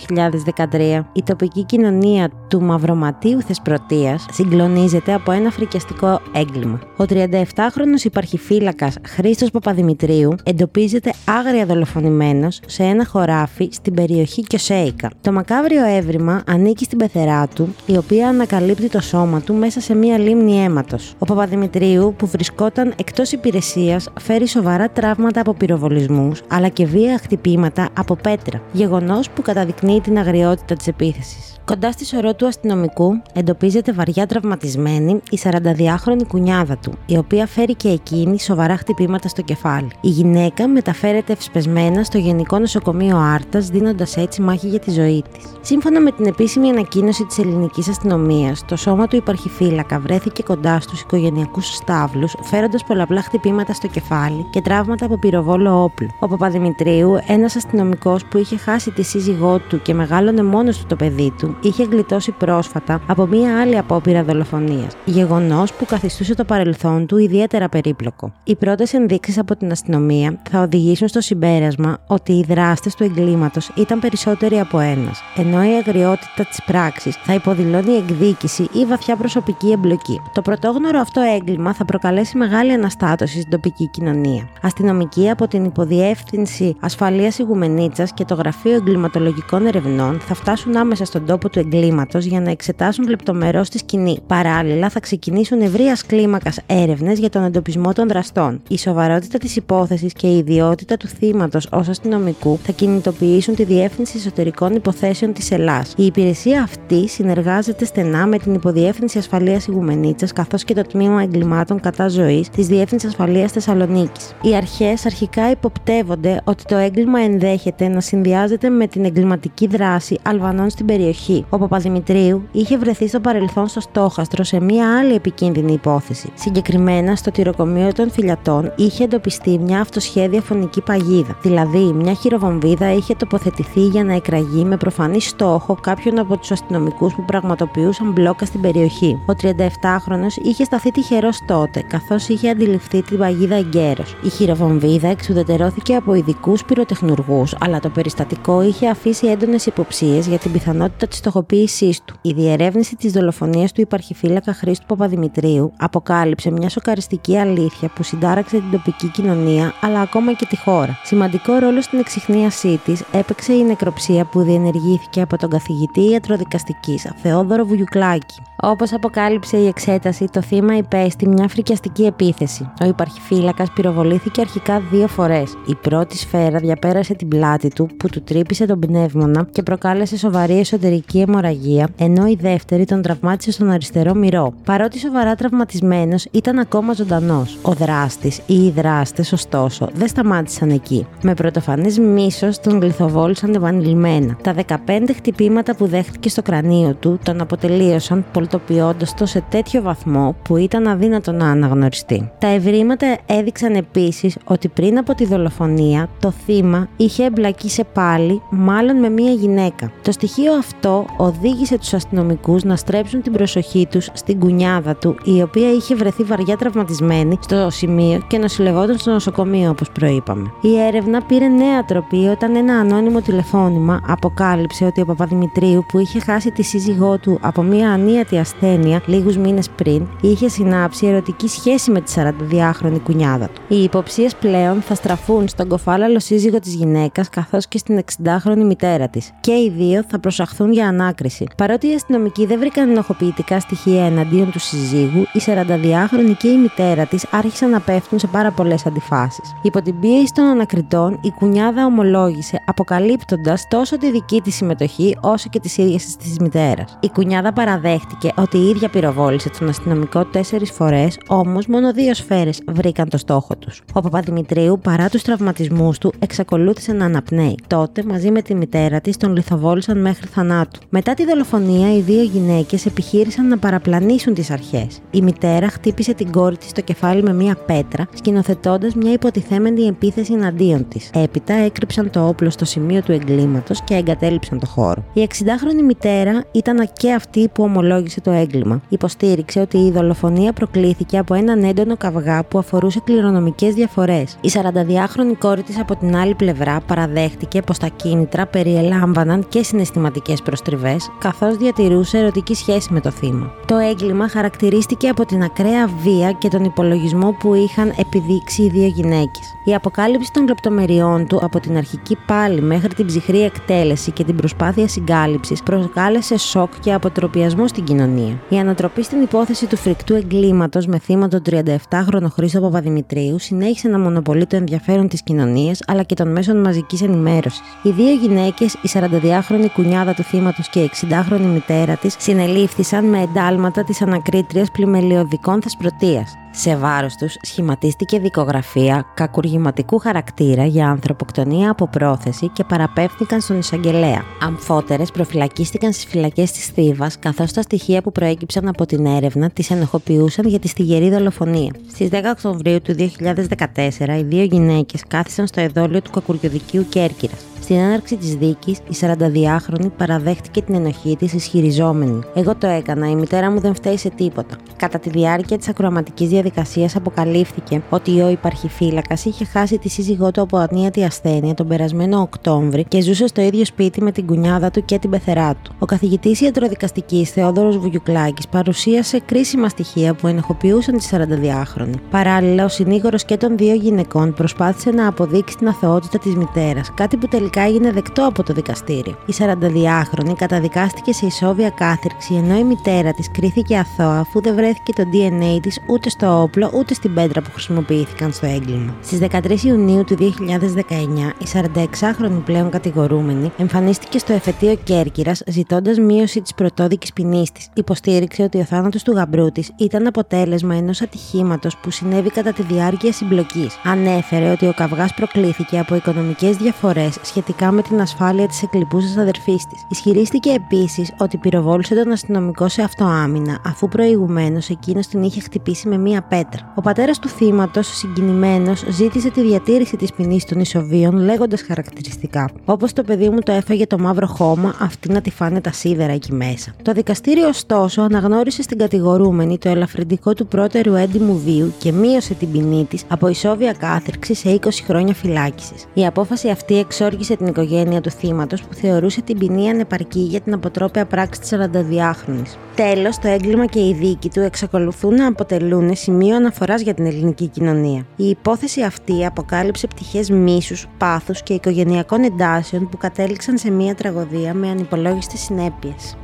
2013, η τοπική κοινωνία του Μαυροματίου Θεσπρωτείας συγκλονίζεται από ένα φρικιαστικό έγκλημα. Ο 37χρονος υπαρχηφύλακας Χρήστος Παπαδημητρίου εντοπίζεται άγρια δολοφονημένος σε ένα χωράφι στην περιοχή Κιωσέικα. Το μακάβριο έβριμα ανήκει στην πεθερά του, η οποία ανακαλύπτει το σώμα του μέσα σε μία λίμνη αίματος. Ο Παπαδημητρίου, που βρισκόταν εκτός υπηρεσίας, φέρει σοβαρά τραύματα από πυροβολισμούς, αλλά και βία χτυπήματα από πέτρα. Γεγονός που καταδεικνύει την αγριότητα της επίθεσης. Κοντά στη σωρό του αστυνομικού εντοπίζεται βαριά τραυματισμένη η 42χρονη κουνιάδα του, η οποία φέρει και εκείνη σοβαρά χτυπήματα στο κεφάλι. Η γυναίκα μεταφέρεται ευσπεσμένα στο Γενικό Νοσοκομείο Άρτας, δίνοντας έτσι μάχη για τη ζωή της. Σύμφωνα με την επίσημη ανακοίνωση της ελληνικής αστυνομίας, το σώμα του υπαρχηφύλακα βρέθηκε κοντά στους οικογενειακούς στάβλους, φέροντας πολλαπλά χτυπήματα στο κεφάλι και τραύματα από πυροβόλο όπλο. Ο Παπαδημητρίου, ένας αστυνομικός που είχε χάσει τη σύζυγό του και μεγάλωνε μόνος του το παιδί του, είχε γλιτώσει πρόσφατα από μία άλλη απόπειρα δολοφονίας. Γεγονός που καθιστούσε το παρελθόν του ιδιαίτερα περίπλοκο. Οι πρώτες ενδείξεις από την αστυνομία θα οδηγήσουν στο συμπέρασμα ότι οι δράστες του εγκλήματος ήταν περισσότεροι από ένας, ενώ η αγριότητα της πράξης θα υποδηλώνει εκδίκηση ή βαθιά προσωπική εμπλοκή. Το πρωτόγνωρο αυτό έγκλημα θα προκαλέσει μεγάλη αναστάτωση στην τοπική κοινωνία. Αστυνομικοί από την Υποδιεύθυνση Ασφαλείας Ιγουμενίτσα και το Γραφείο Εγκληματολογικών Ερευνών θα φτάσουν άμεσα στον τόπο του εγκλήματος για να εξετάσουν λεπτομερώς τη σκηνή. Παράλληλα, θα ξεκινήσουν ευρείας κλίμακας έρευνες για τον εντοπισμό των δραστών. Η σοβαρότητα της υπόθεσης και η ιδιότητα του θύματος ως αστυνομικού θα κινητοποιήσουν τη Διεύθυνση Εσωτερικών Υποθέσεων της Ελλάδα. Η υπηρεσία αυτή συνεργάζεται στενά με την Υποδιεύθυνση Ασφαλείας Ιγουμενίτσα καθώς και το Τμήμα Εγκλημάτων κατά ζωής της Διεύθυνσης Ασφαλείας Θεσσαλονίκης. Οι αρχές αρχικά υποπτεύονται ότι το έγκλημα ενδέχεται να συνδυάζεται με την εγκληματική δράση Αλβανών στην περιοχή. Ο Παπαδημητρίου είχε βρεθεί στο παρελθόν στο στόχαστρο σε μία άλλη επικίνδυνη υπόθεση. Συγκεκριμένα, στο τυροκομείο των φυλατών είχε εντοπιστεί μια αυτοσχέδια φωνική παγίδα. Δηλαδή, μια χειροβομβίδα είχε τοποθετηθεί για να εκραγεί με προφανή στόχο κάποιον από τους αστυνομικούς που πραγματοποιούσαν μπλόκα στην περιοχή. Ο 37χρονο είχε σταθεί τυχερός τότε, καθώς είχε αντιληφθεί την παγίδα εγκαίρως. Η χειροβομβίδα εξουδετερώθηκε από ειδικούς πυροτεχνουργούς, αλλά το περιστατικό είχε αφήσει έντονες υποψίες για την πιθανότητα της στοχοποίησής του. Η διερεύνηση της δολοφονίας του υπαρχηφύλακα Χρήστου Παπαδημητρίου αποκάλυψε μια σοκαριστική αλήθεια που συντάραξε την τοπική κοινωνία αλλά ακόμα και τη χώρα. Σημαντικό ρόλο στην εξυχνίασή της έπαιξε η νεκροψία που διενεργήθηκε από τον καθηγητή ιατροδικαστικής Θεόδωρο Βουγιουκλάκη. Όπως αποκάλυψε η εξέταση, το θύμα υπέστη μια φρικιαστική επίθεση. Ο υπαρχηφύλακα πυροβολήθηκε αρχικά δύο φορές. Η πρώτη σφαίρα διαπέρασε την πλάτη του που του τρύπησε τον πνεύμονα και προκάλεσε σοβαρή εσωτερική αιμορραγία, ενώ η δεύτερη τον τραυμάτισε στον αριστερό μυρό. Παρότι σοβαρά τραυματισμένος, ήταν ακόμα ζωντανός. Ο δράστης ή οι δράστες, ωστόσο, δεν σταμάτησαν εκεί. Με πρωτοφανές μίσος τον γλυθοβόλησαν επανειλημμένα. Τα 15 χτυπήματα που δέχτηκε στο κρανίο του τον αποτελείωσαν, πολτοποιώντα το σε τέτοιο βαθμό που ήταν αδύνατο να αναγνωριστεί. Τα ευρήματα έδειξαν επίσης ότι πριν από τη δολοφονία το θύμα είχε εμπλακεί σε πάλι, μάλλον με μία γυναίκα. Το στοιχείο αυτό οδήγησε τους αστυνομικούς να στρέψουν την προσοχή τους στην κουνιάδα του, η οποία είχε βρεθεί βαριά τραυματισμένη στο σημείο και νοσηλευόταν στο νοσοκομείο, όπως προείπαμε. Η έρευνα πήρε νέα τροπή όταν ένα ανώνυμο τηλεφώνημα αποκάλυψε ότι ο Παπαδημητρίου, που είχε χάσει τη σύζυγό του από μία ανίατη ασθένεια λίγους μήνες πριν, είχε συνάψει ερωτική σχέση με τη 42χρονη κουνιάδα του. Οι υποψίες πλέον θα στραφούν στον κοφάλαλο σύζυγο της γυναίκας καθώς και στην 60χρονη μητέρα της. Και οι δύο θα προσαχθούν για ανάκριση. Παρότι οι αστυνομικοί δεν βρήκαν ενοχοποιητικά στοιχεία εναντίον του συζύγου, η 42χρονη και η μητέρα της άρχισαν να πέφτουν σε πάρα πολλές αντιφάσεις. Υπό την πίεση των ανακριτών, η κουνιάδα ομολόγησε, αποκαλύπτοντας τόσο τη δική της συμμετοχή όσο και της ίδια της μητέρας. Η κουνιάδα παραδέχτηκε ότι η ίδια πυροβόλησε τον αστυνομικό τέσσερις φορές, όμως μόνο δύο σφαίρες βρήκαν το στόχο τους. Ο Παπαδημητρίου, παρά τους τραυματισμούς του, εξακολούθησε να αναπνέει. Τότε, μαζί με τη μητέρα της, τον λιθοβόλησαν μέχρι θανάτου. Μετά τη δολοφονία, οι δύο γυναίκες επιχείρησαν να παραπλανήσουν τις αρχές. Η μητέρα χτύπησε την κόρη της στο κεφάλι με μία πέτρα, σκηνοθετώντας μια υποτιθέμενη επίθεση εναντίον της. Έπειτα έκρυψαν το όπλο στο σημείο του εγκλήματος και εγκατέλειψαν το χώρο. Η 60χρονη μητέρα ήταν και αυτή που ομολόγησε το έγκλημα. Υποστήριξε ότι η δολοφονία προκλήθηκε από έναν έντονο καυγά που αφορούσε κληρονομικές διαφορές. Η 42χρονη κόρη της από την άλλη πλευρά παραδέχτηκε πως τα κίνητρα περιελάμβαναν και συναισθηματικές προστριβέ, καθώς διατηρούσε ερωτική σχέση με το θύμα. Το έγκλημα χαρακτηρίστηκε από την ακραία βία και τον υπολογισμό που είχαν επιδείξει οι δύο γυναίκες. Η αποκάλυψη των λεπτομεριών του από την αρχική πάλι μέχρι την ψυχρή εκτέλεση και την προσπάθεια συγκάλυψης προκάλεσε σοκ και αποτροπιασμό στην κοινωνία. Η ανατροπή στην υπόθεση του φρικτού εγκλήματος με θύμα τον 37χρονο Χρήστο Παπαδημητρίου συνέχισε να μονοπολεί το ενδιαφέρον της κοινωνίας αλλά και των μέσων μαζικής ενημέρωσης. Οι δύο γυναίκες, η 42χρονη κουνιάδα του θύματος και η 60χρονη μητέρα της, συνελήφθησαν με εντάλματα της ανακρίτριας πλημελιωδικών θεσπρωτείας. Σε βάρος τους σχηματίστηκε δικογραφία κακουργηματικού χαρακτήρα για ανθρωποκτονία από πρόθεση και παραπέφθηκαν στον εισαγγελέα. Αμφότερες προφυλακίστηκαν στις φυλακές της Θήβας καθώς τα στοιχεία που προέκυψαν από την έρευνα τις ενοχοποιούσαν για τη στιγερή δολοφονία. Στις 10 Οκτωβρίου του 2014 οι δύο γυναίκες κάθισαν στο εδόλιο του κακουργιοδικίου Κέρκυρας. Στην έναρξη της δίκης, η 42χρονη παραδέχτηκε την ενοχή της ισχυριζόμενη. Εγώ το έκανα, η μητέρα μου δεν φταίει σε τίποτα. Κατά τη διάρκεια της ακροαματικής διαδικασίας αποκαλύφθηκε ότι ο υπαρχηφύλακα είχε χάσει τη σύζυγό του από ανίατη ασθένεια τον περασμένο Οκτώβρη και ζούσε στο ίδιο σπίτι με την κουνιάδα του και την πεθερά του. Ο καθηγητής ιατροδικαστικής Θεόδωρος Βουγιουκλάκης παρουσίασε κρίσιμα στοιχεία που ενεχοποιούσαν τη 42χρονη. Παράλληλα, ο συνήγορος και των δύο γυναικών προσπάθησε να αποδείξει την αθωότητα της μητέρας, κάτι που τελικά έγινε δεκτό από το δικαστήριο. Η 42χρονη καταδικάστηκε σε ισόβια κάθριξη, ενώ η μητέρα της κρίθηκε αθώα αφού δεν βρέθηκε το DNA της ούτε στο όπλο ούτε στην πέτρα που χρησιμοποιήθηκαν στο έγκλημα. Στις 13 Ιουνίου του 2019, η 46χρονη πλέον κατηγορούμενη εμφανίστηκε στο εφετείο Κέρκυρας ζητώντας μείωση της πρωτόδικης ποινής της. Υποστήριξε ότι ο θάνατος του γαμπρού της ήταν αποτέλεσμα ενός ατυχήματος που συνέβη κατά τη διάρκεια συμπλοκής. Ανέφερε ότι ο καυγάς προκλήθηκε από οικονομικές διαφορές σχετικά με την ασφάλεια της εκλειπούσας αδερφής της. Ισχυρίστηκε επίσης ότι πυροβόλησε τον αστυνομικό σε αυτοάμυνα, αφού προηγουμένως εκείνος την είχε χτυπήσει με μία πέτρα. Ο πατέρας του θύματος, συγκινημένος, ζήτησε τη διατήρηση της ποινής των ισοβίων, λέγοντας χαρακτηριστικά. Όπως το παιδί μου το έφαγε το μαύρο χώμα, αυτή να τη φάνε τα σίδερα εκεί μέσα. Το δικαστήριο, ωστόσο, αναγνώρισε στην κατηγορούμενη το ελαφρυντικό του πρώτερου έντιμου βίου και μείωσε την ποινή της από ισόβια κάθριξη σε 20 χρόνια φυλάκισης. Η απόφαση αυτή εξόργησε την οικογένεια του θύματος που θεωρούσε την ποινή ανεπαρκή για την αποτρόπαια πράξη της 42χρονη. Τέλος, το έγκλημα και η δίκη του εξακολουθούν να αποτελούν σημείο αναφοράς για την ελληνική κοινωνία. Η υπόθεση αυτή αποκάλυψε πτυχές μίσους, πάθους και οικογενειακών εντάσεων που κατέληξαν σε μία τραγωδία με ανυπολόγιστες συνέπειες.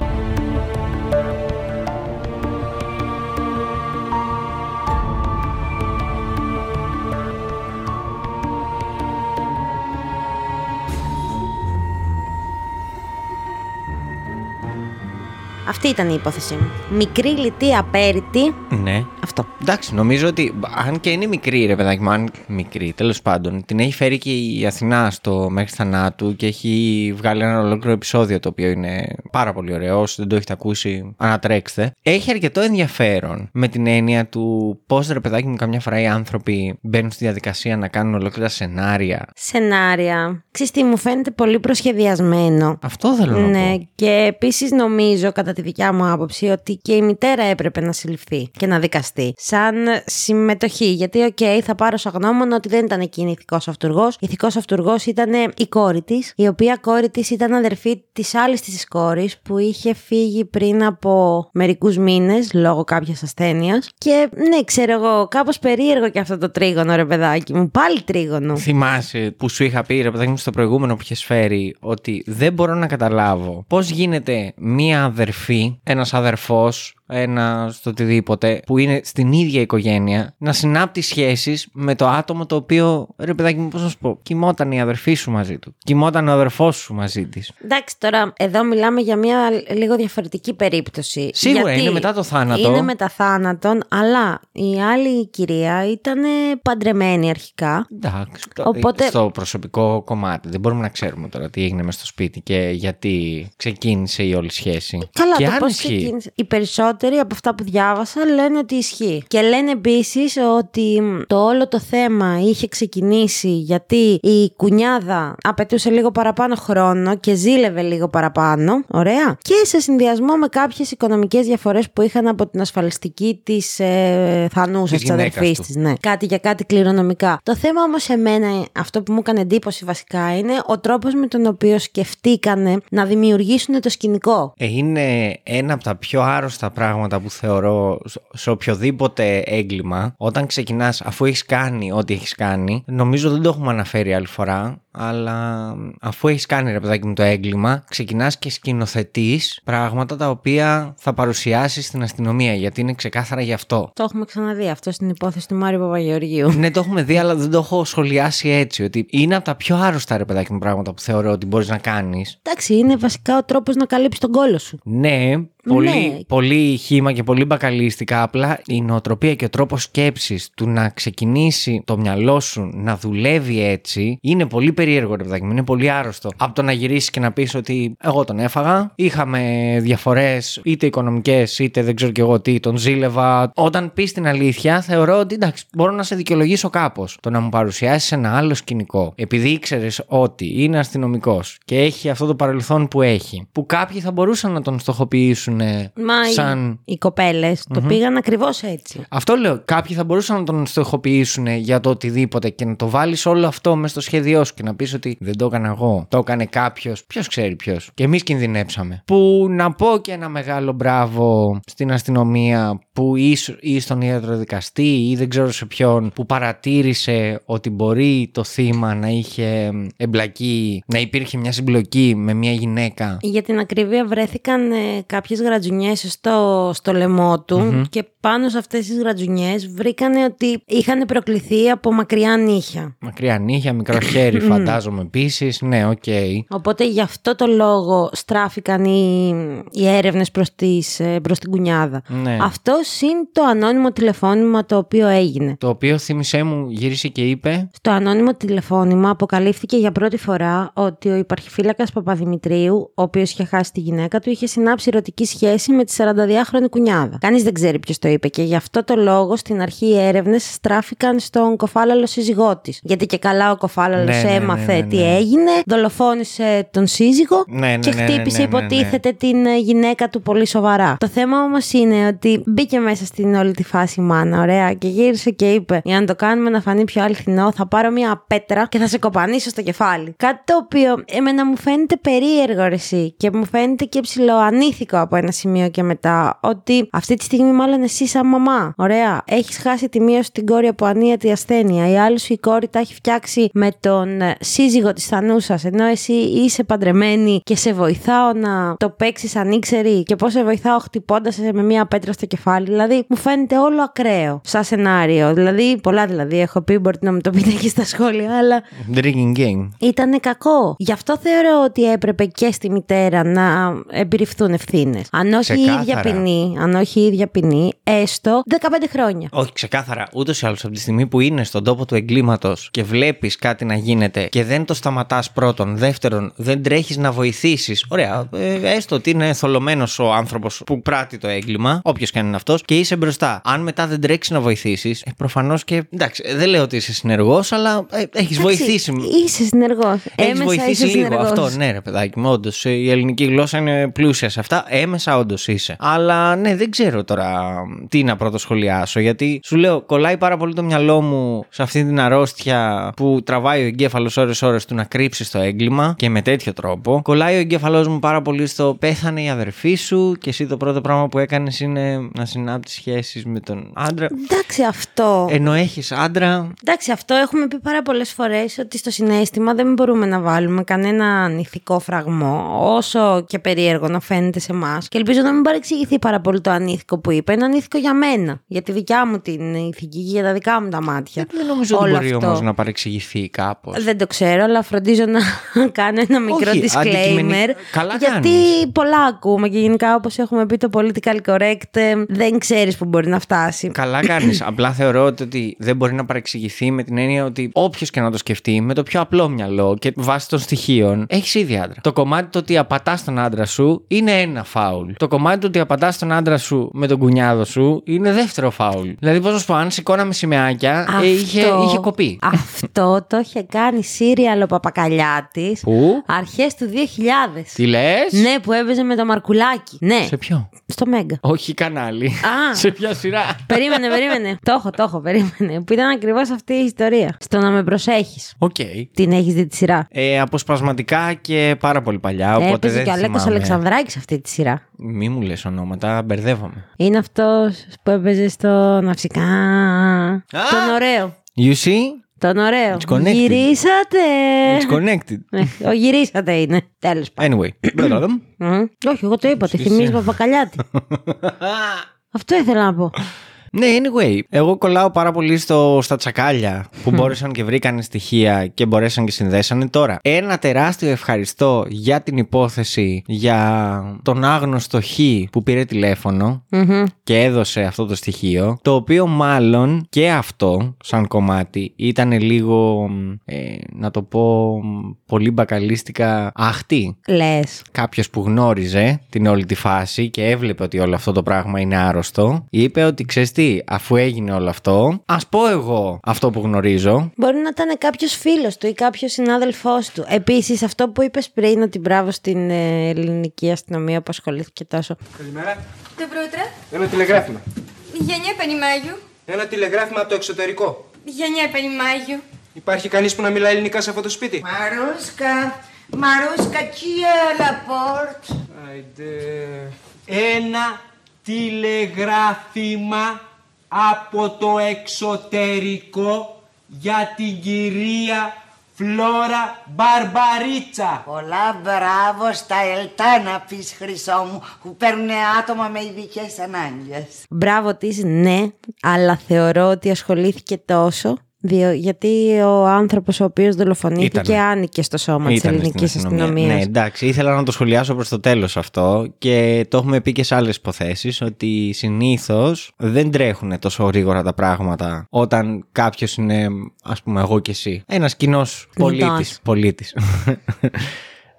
Αυτή ήταν η υπόθεσή μου. Μικρή, λιτή, απέριτη. Ναι. Αυτό. Εντάξει, νομίζω ότι αν και είναι μικρή, ρε παιδάκι μου, αν μικρή, τέλος πάντων, την έχει φέρει και η Αθηνά στο μέχρι θανάτου και έχει βγάλει ένα ολόκληρο επεισόδιο το οποίο είναι πάρα πολύ ωραίο. Όσοι δεν το έχετε ακούσει, ανατρέξτε. Έχει αρκετό ενδιαφέρον με την έννοια του πώς, ρε παιδάκι μου, καμιά φορά οι άνθρωποι μπαίνουν στη διαδικασία να κάνουν ολόκληρα σενάρια. Σενάρια. Ξέρεις τι, μου φαίνεται πολύ προσχεδιασμένο. Αυτό θέλω να Ναι, πω. και επίσης νομίζω, κατά τη δικιά μου άποψη, ότι και η μητέρα έπρεπε να συλληφθεί και να δικαστεί. Σαν συμμετοχή. Γιατί, οκ, θα πάρω σαν γνώμονα ότι δεν ήταν εκείνη ηθικός αυτούργος. Ηθικός αυτούργος ήταν η κόρη της, η οποία κόρη της ήταν αδερφή της άλλης της κόρης που είχε φύγει πριν από μερικούς μήνες λόγω κάποιας ασθένειας. Και ναι, ξέρω εγώ, κάπως περίεργο και αυτό το τρίγωνο, ρε παιδάκι μου. Πάλι τρίγωνο. Θυμάσαι που σου είχα πει, ρε παιδάκι μου, στο προηγούμενο που είχες φέρει, ότι δεν μπορώ να καταλάβω πώς γίνεται μία αδερφή, ένας αδερφός, ένα στο οτιδήποτε, που είναι στην ίδια οικογένεια, να συνάπτει σχέσεις με το άτομο το οποίο, ρε παιδάκι μου, πώς να σου πω, κοιμόταν η αδερφή σου μαζί του. Κοιμόταν ο αδερφός σου μαζί της. Εντάξει, τώρα εδώ μιλάμε για μια λίγο διαφορετική περίπτωση. Σίγουρα Γιατί είναι μετά το θάνατο. Είναι μετά θάνατον, αλλά η άλλη κυρία ήταν παντρεμένη αρχικά. Εντάξει. το- Οπότε- Στο προσωπικό κομμάτι. Δεν μπορούμε να ξέρουμε τώρα τι έγινε μες στο σπίτι και γιατί ξεκίνησε η όλη σχέση. Καλά, και το αν πώς ισχύει. ξεκίνησε. Οι περισσότεροι από αυτά που διάβασα λένε ότι ισχύει. Και λένε επίσης ότι μ, το όλο το θέμα είχε ξεκινήσει γιατί η κουνιάδα απαιτούσε λίγο παραπάνω χρόνο και ζήλευε λίγο παραπάνω. Ωραία. Και σε συνδυασμό με κάποιες οικονομικές διαφορές που είχαν από την ασφαλιστική της ε, θανούσας, Της της αδερφής γυναίκας του. της. Ναι. Κάτι για κάτι κληρονομικά. Το θέμα όμως εμένα, αυτό που μου έκανε εντύπωση βασικά, είναι ο τρόπος με τον οποίο σκεφτήκανε να δημιουργήσουν το σκηνικό. Ε, Είναι ένα από τα πιο άρρωστα πράγματα πράγματα που θεωρώ σ- σε οποιοδήποτε έγκλημα. Όταν ξεκινάς, αφού έχεις κάνει ό,τι έχεις κάνει, νομίζω δεν το έχουμε αναφέρει άλλη φορά, αλλά αφού έχεις κάνει ρε παιδάκι μου το έγκλημα, ξεκινάς και σκηνοθετείς πράγματα τα οποία θα παρουσιάσεις στην αστυνομία, γιατί είναι ξεκάθαρα γι' αυτό. Το έχουμε ξαναδεί αυτό στην υπόθεση του Μάριου Παπαγεωργίου. ναι, το έχουμε δει, αλλά δεν το έχω σχολιάσει έτσι. Ότι είναι από τα πιο άρρωστα ρε παιδάκι μου πράγματα που θεωρώ ότι μπορείς να κάνεις. Εντάξει, είναι βασικά ο τρόπος να καλύψεις τον κόλο σου. Ναι, πολύ, Ναι. πολύ χήμα και πολύ μπακαλίστικα. Απλά η νοοτροπία και ο τρόπος σκέψης του να ξεκινήσει το μυαλό σου να δουλεύει έτσι είναι πολύ περίεργο, ρε παιδάκι μου. Είναι πολύ άρρωστο. Από το να γυρίσεις και να πεις ότι εγώ τον έφαγα, είχαμε διαφορές είτε οικονομικές είτε δεν ξέρω κι εγώ τι, τον ζήλευα. Όταν πεις την αλήθεια, θεωρώ ότι εντάξει, μπορώ να σε δικαιολογήσω κάπως. Το να μου παρουσιάσεις ένα άλλο σκηνικό, επειδή ήξερες ότι είναι αστυνομικός και έχει αυτό το παρελθόν που έχει, που κάποιοι θα μπορούσαν να τον στοχοποιήσουν ε, Μα οι- σαν. οι κοπέλες το πήγαν ακριβώς έτσι. Αυτό λέω. Κάποιοι θα μπορούσαν να τον στοχοποιήσουν για το οτιδήποτε και να το βάλεις όλο αυτό μέσα στο σχέδιό σου και να πεις ότι δεν το έκανα εγώ. Το έκανε κάποιος. Ποιος ξέρει ποιος. Και εμείς κινδυνέψαμε. Που να πω και ένα μεγάλο μπράβο στην αστυνομία που ή, σ- ή στον ιατροδικαστή ή δεν ξέρω σε ποιον που παρατήρησε ότι μπορεί το θύμα να είχε εμπλακεί, να υπήρχε μια συμπλοκή με μια γυναίκα. Για την ακρίβεια βρέθηκαν ε, κάποιες γρατζουνιές στο, στο λαιμό του και πάνω σε αυτές τις γρατζουνιές βρήκανε ότι είχαν προκληθεί από μακριά νύχια. Μακριά νύχια, μικρό χέρι, φαντάζομαι επίσης. Ναι, οκ. Οπότε γι' αυτό το λόγο στράφηκαν οι, οι έρευνες προς, τις, ε, προς την κουνιάδα. Ναι. Αυτό είναι το ανώνυμο τηλεφώνημα το οποίο έγινε; Το οποίο θύμισέ μου γύρισε και είπε. Στο ανώνυμο τηλεφώνημα αποκαλύφθηκε για πρώτη φορά ότι ο υπαρχιφύλακας Παπαδημητρίου, ο οποίος είχε χάσει τη γυναίκα του, είχε συνάψει ερωτική σχέση με τη 42χρονη κουνιάδα. Κανείς δεν ξέρει ποιος το είπε και γι' αυτό το λόγο στην αρχή οι έρευνες στράφηκαν στον κωφάλαλο σύζυγό της. Γιατί και καλά ο κοφάλαλος Ναι, ναι, ναι, έμαθε ναι, ναι. τι έγινε, δολοφόνησε τον σύζυγο Ναι, ναι, και ναι, ναι, χτύπησε ναι, ναι, ναι. υποτίθεται την ε, γυναίκα του πολύ σοβαρά. Το θέμα όμως είναι ότι μπήκε μέσα στην όλη τη φάση η μάνα, ωραία, και γύρισε και είπε: Για να το κάνουμε να φανεί πιο αληθινό, θα πάρω μια πέτρα και θα σε κοπανίσω στο κεφάλι. Κάτι το οποίο εμένα μου φαίνεται περίεργο ρε εσύ και μου φαίνεται και ψηλοανήθικο από ένα σημείο και μετά. Ότι αυτή τη στιγμή, μάλλον εσύ, σαν μαμά, ωραία, έχεις χάσει τη μία σου την κόρη από ανίατη ασθένεια. Η άλλη σου η κόρη τα έχει φτιάξει με τον ε, σύζυγο της θανούσα, ενώ εσύ είσαι παντρεμένη και σε βοηθάω να το παίξεις ανήξερη και πώς σε βοηθάω χτυπώντας σε με μία πέτρα στο κεφάλι. Δηλαδή, μου φαίνεται όλο ακραίο σαν σενάριο. Δηλαδή, πολλά δηλαδή έχω πει, μπορείτε να μου το πείτε εκεί στα σχόλια, αλλά Drinking game. ήταν κακό. Γι' αυτό θεωρώ ότι έπρεπε και στη μητέρα να εμπειριφθούν ευθύνες. Αν όχι η ίδια Ξεκάθαρα. ποινή, αν όχι η ίδια ποινή, έστω 15 χρόνια. Όχι, ξεκάθαρα. Ούτως ή άλλως από τη στιγμή που είναι στον τόπο του εγκλήματος και βλέπεις κάτι να γίνεται και δεν το σταματάς πρώτον. Δεύτερον, δεν τρέχεις να βοηθήσεις. Ωραία, ε, έστω ότι είναι θολωμένος ο άνθρωπος που πράττει το έγκλημα, όποιος και αν είναι αυτός, και είσαι μπροστά. Αν μετά δεν τρέξεις να βοηθήσεις, ε, προφανώς και. Εντάξει, ε, δεν λέω ότι είσαι συνεργός, αλλά ε, έχεις βοηθήσει. Είσαι συνεργός. Έχεις βοηθήσει λίγο αυτό. Ναι, ρε παιδάκι μου, όντως. Η ελληνική γλώσσα είναι πλούσια σε αυτά. Έμεσα όντως είσαι. Αλλά ναι, δεν ξέρω τώρα τι να πρώτο σχολιάσω. Γιατί σου λέω, κολλάει πάρα πολύ το μυαλό μου σε αυτή την αρρώστια που τραβάει ο εγκέφαλος ώρε-ώρε του να κρύψει το έγκλημα και με τέτοιο τρόπο. Κολλάει ο εγκέφαλός μου πάρα πολύ στο πέθανε η αδερφή σου και εσύ το πρώτο πράγμα που έκανες είναι να συνάπτει σχέσει με τον άντρα. Εντάξει, αυτό. Ενώ έχεις άντρα. Εντάξει, αυτό έχουμε πει πάρα πολλές φορές ότι στο συνέστημα δεν μπορούμε να βάλουμε κανέναν ηθικό φραγμό, όσο και περίεργο να φαίνεται σε εμάς. Και ελπίζω να μην παρεξηγηθεί πάρα πολύ το ανήθικο που είπε. Είναι ανήθικο για μένα, για τη δικιά μου την ηθική και για τα δικά μου τα μάτια. Δεν νομίζω ότι Όλο μπορεί αυτό. όμως να παρεξηγηθεί κάπως. Δεν το ξέρω, αλλά φροντίζω να κάνω ένα μικρό Όχι, disclaimer. αντικειμενικά- καλά γιατί κάνεις. πολλά ακούμε και γενικά, όπως έχουμε πει, το political correct ε, δεν ξέρεις που μπορεί να φτάσει. Καλά κάνεις. Απλά θεωρώ ότι, ότι δεν μπορεί να παρεξηγηθεί με την έννοια ότι όποιος και να το σκεφτεί με το πιο απλό μυαλό και βάσει των στοιχείων, έχεις ήδη άντρα. Το κομμάτι το ότι απατάς τον άντρα σου είναι ένα φάουλ. Το κομμάτι το ότι απατάς τον άντρα σου με τον κουνιάδο σου είναι δεύτερο φάουλ. Δηλαδή, πώς να σου πω, αν σηκώναμε σημαίακια, ε, είχε, είχε κοπεί. Αυτό το είχε κάνει σύριαλ ο Παπακαλιάτης Πού; αρχές του 2000. Τι λες; Ναι, που έπαιζε με το Μαρκουλάκι. Ναι, Σε ποιο; στο Μέγκα. Όχι κανάλι. Α. Σε ποια σειρά. Περίμενε, περίμενε. το έχω, το έχω, περίμενε. Που ήταν ακριβώς αυτή η ιστορία. Στο να με προσέχεις. Οκ. Την έχεις δει τη σειρά; Ε, αποσπασματικά και πάρα πολύ παλιά. Οπότε Έπαιζε δεν και ο Αλέκο θυμάμαι. Αλεξανδράκης σε αυτή τη σειρά. Μη μου λες ονόματα, μπερδεύομαι. Είναι αυτός που έπαιζε στο Ναυσικά. Τον ωραίο. You see, Τον ωραίο. It's connected. Γυρίσατε. it's connected. Ε, ο γυρίσατε είναι. Τέλος πάντων. Anyway, μπράβο. Μμ. Όχι, εγώ το είπα. Τη Εσύ. θυμίζει Παπακαλιάτη. Αυτό ήθελα να πω. Ναι, anyway. Εγώ κολλάω πάρα πολύ στο, στα τσακάλια που μπόρεσαν και βρήκαν στοιχεία και μπορέσαν και συνδέσανε. Τώρα, ένα τεράστιο ευχαριστώ για την υπόθεση για τον άγνωστο Χ που πήρε τηλέφωνο Μμμ. και έδωσε αυτό το στοιχείο. Το οποίο μάλλον και αυτό, σαν κομμάτι, ήταν λίγο, ε, να το πω, πολύ μπακαλίστικα αχτή. Λες. Κάποιος που γνώριζε την όλη τη φάση και έβλεπε ότι όλο αυτό το πράγμα είναι άρρωστο, είπε ότι ξέρεις τι, Δηλαδή, αφού έγινε όλο αυτό, ας πω εγώ αυτό που γνωρίζω. Μπορεί να ήταν κάποιος φίλος του ή κάποιος συνάδελφός του. Επίσης, αυτό που είπες πριν, ότι μπράβο στην ε, ελληνική αστυνομία που ασχολήθηκε τόσο. Καλημέρα. Τον πρόεδρε; Ένα τηλεγράφημα. Γενιά Πενιμάγιου. Ένα τηλεγράφημα από το εξωτερικό. Γενιά Πενιμάγιου. Υπάρχει κανείς που να μιλά ελληνικά σε αυτό το σπίτι; Μαρούσκα. Μαρούσκα, κύριε Λαπόρτ. Ένα τηλεγράφημα από το εξωτερικό για την κυρία Φλόρα Μπαρμπαρίτσα. Πολλά μπράβο στα ελτά να πεις χρυσό μου που παίρνουν άτομα με ειδικές ανάγκες. Μπράβο της, ναι, αλλά θεωρώ ότι ασχολήθηκε τόσο. Διο, γιατί ο άνθρωπος ο οποίος δολοφονήθηκε Ήτανε. άνοικε στο σώμα της Ήτανε ελληνικής στην αστυνομία. αστυνομίας. Ναι, εντάξει, ήθελα να το σχολιάσω προς το τέλος αυτό και το έχουμε πει και σε άλλες υποθέσεις ότι συνήθως δεν τρέχουν τόσο γρήγορα τα πράγματα όταν κάποιος είναι, ας πούμε, εγώ και εσύ. Ένας κοινός πολίτης.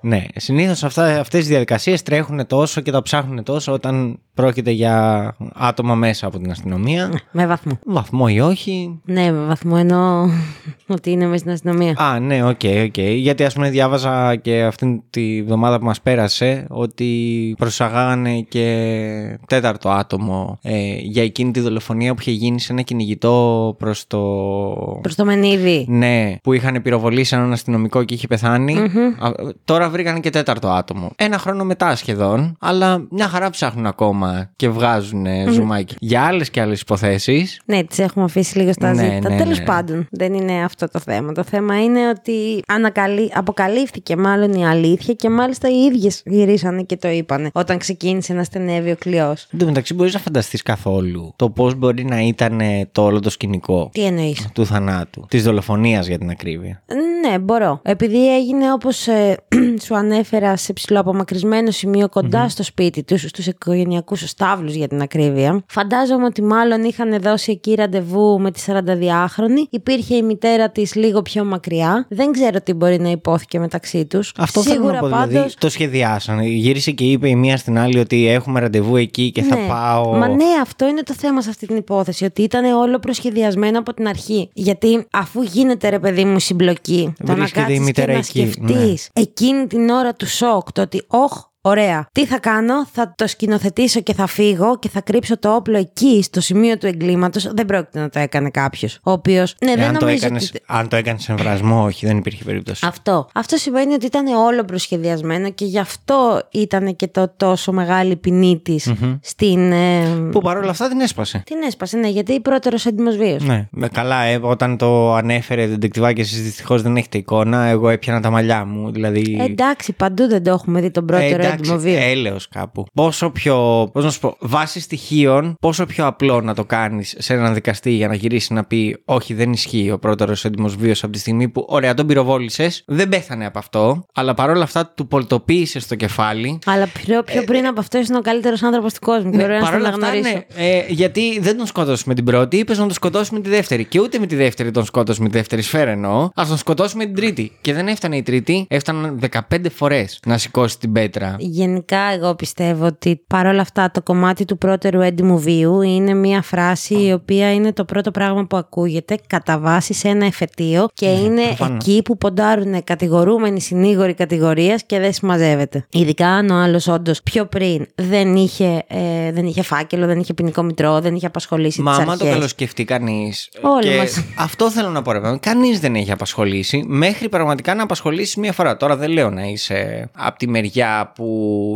Γειτόνας. Πολίτης. ναι, συνήθως αυτές οι διαδικασίες τρέχουν τόσο και τα ψάχνουν τόσο όταν πρόκειται για άτομα μέσα από την αστυνομία. Με βαθμό. Βαθμό ή όχι, Ναι, με βαθμό εννοώ ότι είναι μέσα στην αστυνομία. Α, ναι, OK, OK. Γιατί ας πούμε διάβαζα και αυτήν τη βδομάδα που μας πέρασε ότι προσαγάγανε και τέταρτο άτομο ε, για εκείνη τη δολοφονία που είχε γίνει σε ένα κυνηγητό προς το... Προς το μενίδι. Ναι, που είχαν πυροβολήσει έναν αστυνομικό και είχε πεθάνει. Α, τώρα βρήκαν και τέταρτο άτομο. Ένα χρόνο μετά σχεδόν, αλλά μια χαρά ψάχνουν ακόμα και βγάζουν ζουμάκι. Για άλλες και άλλες υποθέσεις. Ναι, τις έχουμε αφήσει λίγο στα Ναι, ζήτητα. ναι, Τέλος ναι. πάντων, δεν είναι αυτό το θέμα. Το θέμα είναι ότι ανακαλύ... αποκαλύφθηκε μάλλον η αλήθεια και μάλιστα οι ίδιες γυρίσανε και το είπανε όταν ξεκίνησε να στενεύει ο κλειός. Εν τω μεταξύ, μπορείς να φανταστείς καθόλου το πώς μπορεί να ήταν ε, το όλο το σκηνικό Τι εννοείς; του θανάτου, της δολοφονίας για την ακρίβεια. Ναι, μπορώ. Επειδή έγινε όπως σου ανέφερα σε ψηλοαπομακρυσμένο σημείο κοντά στο σπίτι τους, στους οικογενειακούς στάβλου για την ακρίβεια, φαντάζομαι ότι μάλλον είχαν δώσει εκεί ραντεβού με τη 42χρονη. Υπήρχε η μητέρα της λίγο πιο μακριά. Δεν ξέρω τι μπορεί να υπόθηκε μεταξύ τους. Αυτό θέλω Σίγουρα να πω. πάντως... Δηλαδή, το σχεδιάσαν. Γύρισε και είπε η μία στην άλλη ότι έχουμε ραντεβού εκεί και θα Ναι. πάω. Μα ναι, αυτό είναι το θέμα σε αυτή την υπόθεση. Ότι ήταν όλο προσχεδιασμένο από την αρχή. Γιατί αφού γίνεται ρε παιδί μου η συμπλοκή, το να Βρίσκεται η κάτσεις και μητέρα να εκεί, ναι. σκεφτείς εκείνη την ώρα του σοκ, το ότι, όχ, Ωραία. Τι θα κάνω, θα το σκηνοθετήσω και θα φύγω και θα κρύψω το όπλο εκεί, στο σημείο του εγκλήματος. Δεν πρόκειται να το έκανε κάποιος. Ο οποίο. Ναι, δεν Εάν το, νομίζω έκανες, ότι. αν το έκανες σε εμβρασμό, όχι, δεν υπήρχε περίπτωση. Αυτό. Αυτό σημαίνει ότι ήταν όλο προσχεδιασμένο και γι' αυτό ήταν και το τόσο μεγάλη ποινή της στην. ε, Που παρόλα αυτά την έσπασε. την έσπασε, ναι, γιατί πρώτερος έντιμος βίος. Ναι, με καλά, ε, όταν το ανέφερε το και εσεί δυστυχώς δεν έχετε εικόνα, εγώ έπιανα τα μαλλιά μου. Δηλαδή. Εντάξει, παντού δεν το έχουμε δει τον πρώτερο Ε, έντιμο βίο. έλεος κάπου. Πόσο πιο, πώς να σου πω, βάσει στοιχείων, πόσο πιο απλό να το κάνεις σε έναν δικαστή για να γυρίσει να πει Όχι, δεν ισχύει ο πρώτερος έντιμος βίος από τη στιγμή που, ωραία, τον πυροβόλησες, δεν πέθανε από αυτό, αλλά παρόλα αυτά του πολτοποίησες το κεφάλι. Αλλά πιο, πιο πριν από αυτό ήσουν ο καλύτερος άνθρωπος του κόσμου. Και Ναι, ωραία να παρόλα στον αυτά, αναγνωρίσω. ναι, ε, γιατί δεν τον σκότωσες με την πρώτη, είπες να τον σκοτώσεις με τη δεύτερη. Και ούτε με τη δεύτερη τον σκότωσες με τη δεύτερη σφαίρα εννοώ. Α τον σκοτώσεις με την τρίτη. Και δεν έφτανε η τρίτη, έφταναν 15 φορές να σηκώσει την πέτρα. Γενικά εγώ πιστεύω ότι παρόλα αυτά το κομμάτι του πρώτερου έντιμου βίου είναι μια φράση η οποία είναι το πρώτο πράγμα που ακούγεται κατά βάση σε ένα εφετείο και είναι προφανώς. εκεί που ποντάρουν κατηγορούμενοι συνήγοροι κατηγορίας και δεν συμμαζεύεται. Ειδικά αν ο άλλος όντως πιο πριν δεν είχε, ε, δεν είχε φάκελο, δεν είχε ποινικό μητρό, δεν είχε απασχολήσει Μα τις άμα το αρχές. καλοσκεφτεί κανείς. Όλοι μας. Αυτό θέλω να πω, ρε παιδί. Κανείς δεν έχει απασχολήσει μέχρι πραγματικά να απασχολήσει μία φορά. Τώρα δεν λέω να είσαι από τη μεριά που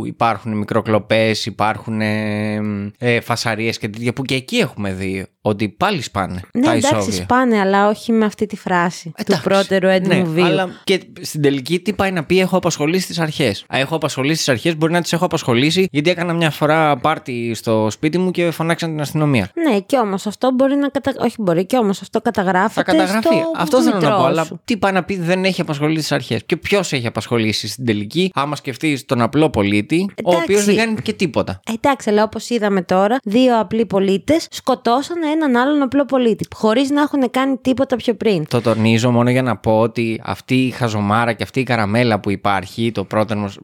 υπάρχουν μικροκλοπές, υπάρχουν ε, ε, φασαρίες και τέτοια που και εκεί έχουμε δει ότι πάλι σπάνε Ναι, τα εντάξει, ισόβια. σπάνε, αλλά όχι με αυτή τη φράση του Εντάξει, πρώτερου έντιμου ναι, βίου. Αλλά και στην τελική τι πάει να πει, έχω απασχολήσει τις αρχές. Έχω απασχολήσει τις αρχές, μπορεί να τις έχω απασχολήσει γιατί έκανα μια φορά πάρτι στο σπίτι μου και φωνάξαν την αστυνομία. Ναι, και όμως αυτό μπορεί να κατα... Όχι, μπορεί και όμως αυτό Θα καταγράφεται. καταγραφεί. Στο Αυτό θέλω να μητρό πω. Αλλά σου. τι πάει να πει δεν έχει απασχολήσει τις αρχές. Και ποιος έχει απασχολήσει στην τελική, άμα σκεφτείς τον απλό πολίτη, ο Εντάξει. οποίος δεν κάνει και τίποτα. Ε, Εντάξει, αλλά όπως είδαμε τώρα, δύο απλοί πολίτες σκοτώσαν έναν άλλον απλό πολίτη. Χωρίς να έχουν κάνει τίποτα πιο πριν. Το τονίζω μόνο για να πω ότι αυτή η χαζομάρα και αυτή η καραμέλα που υπάρχει, το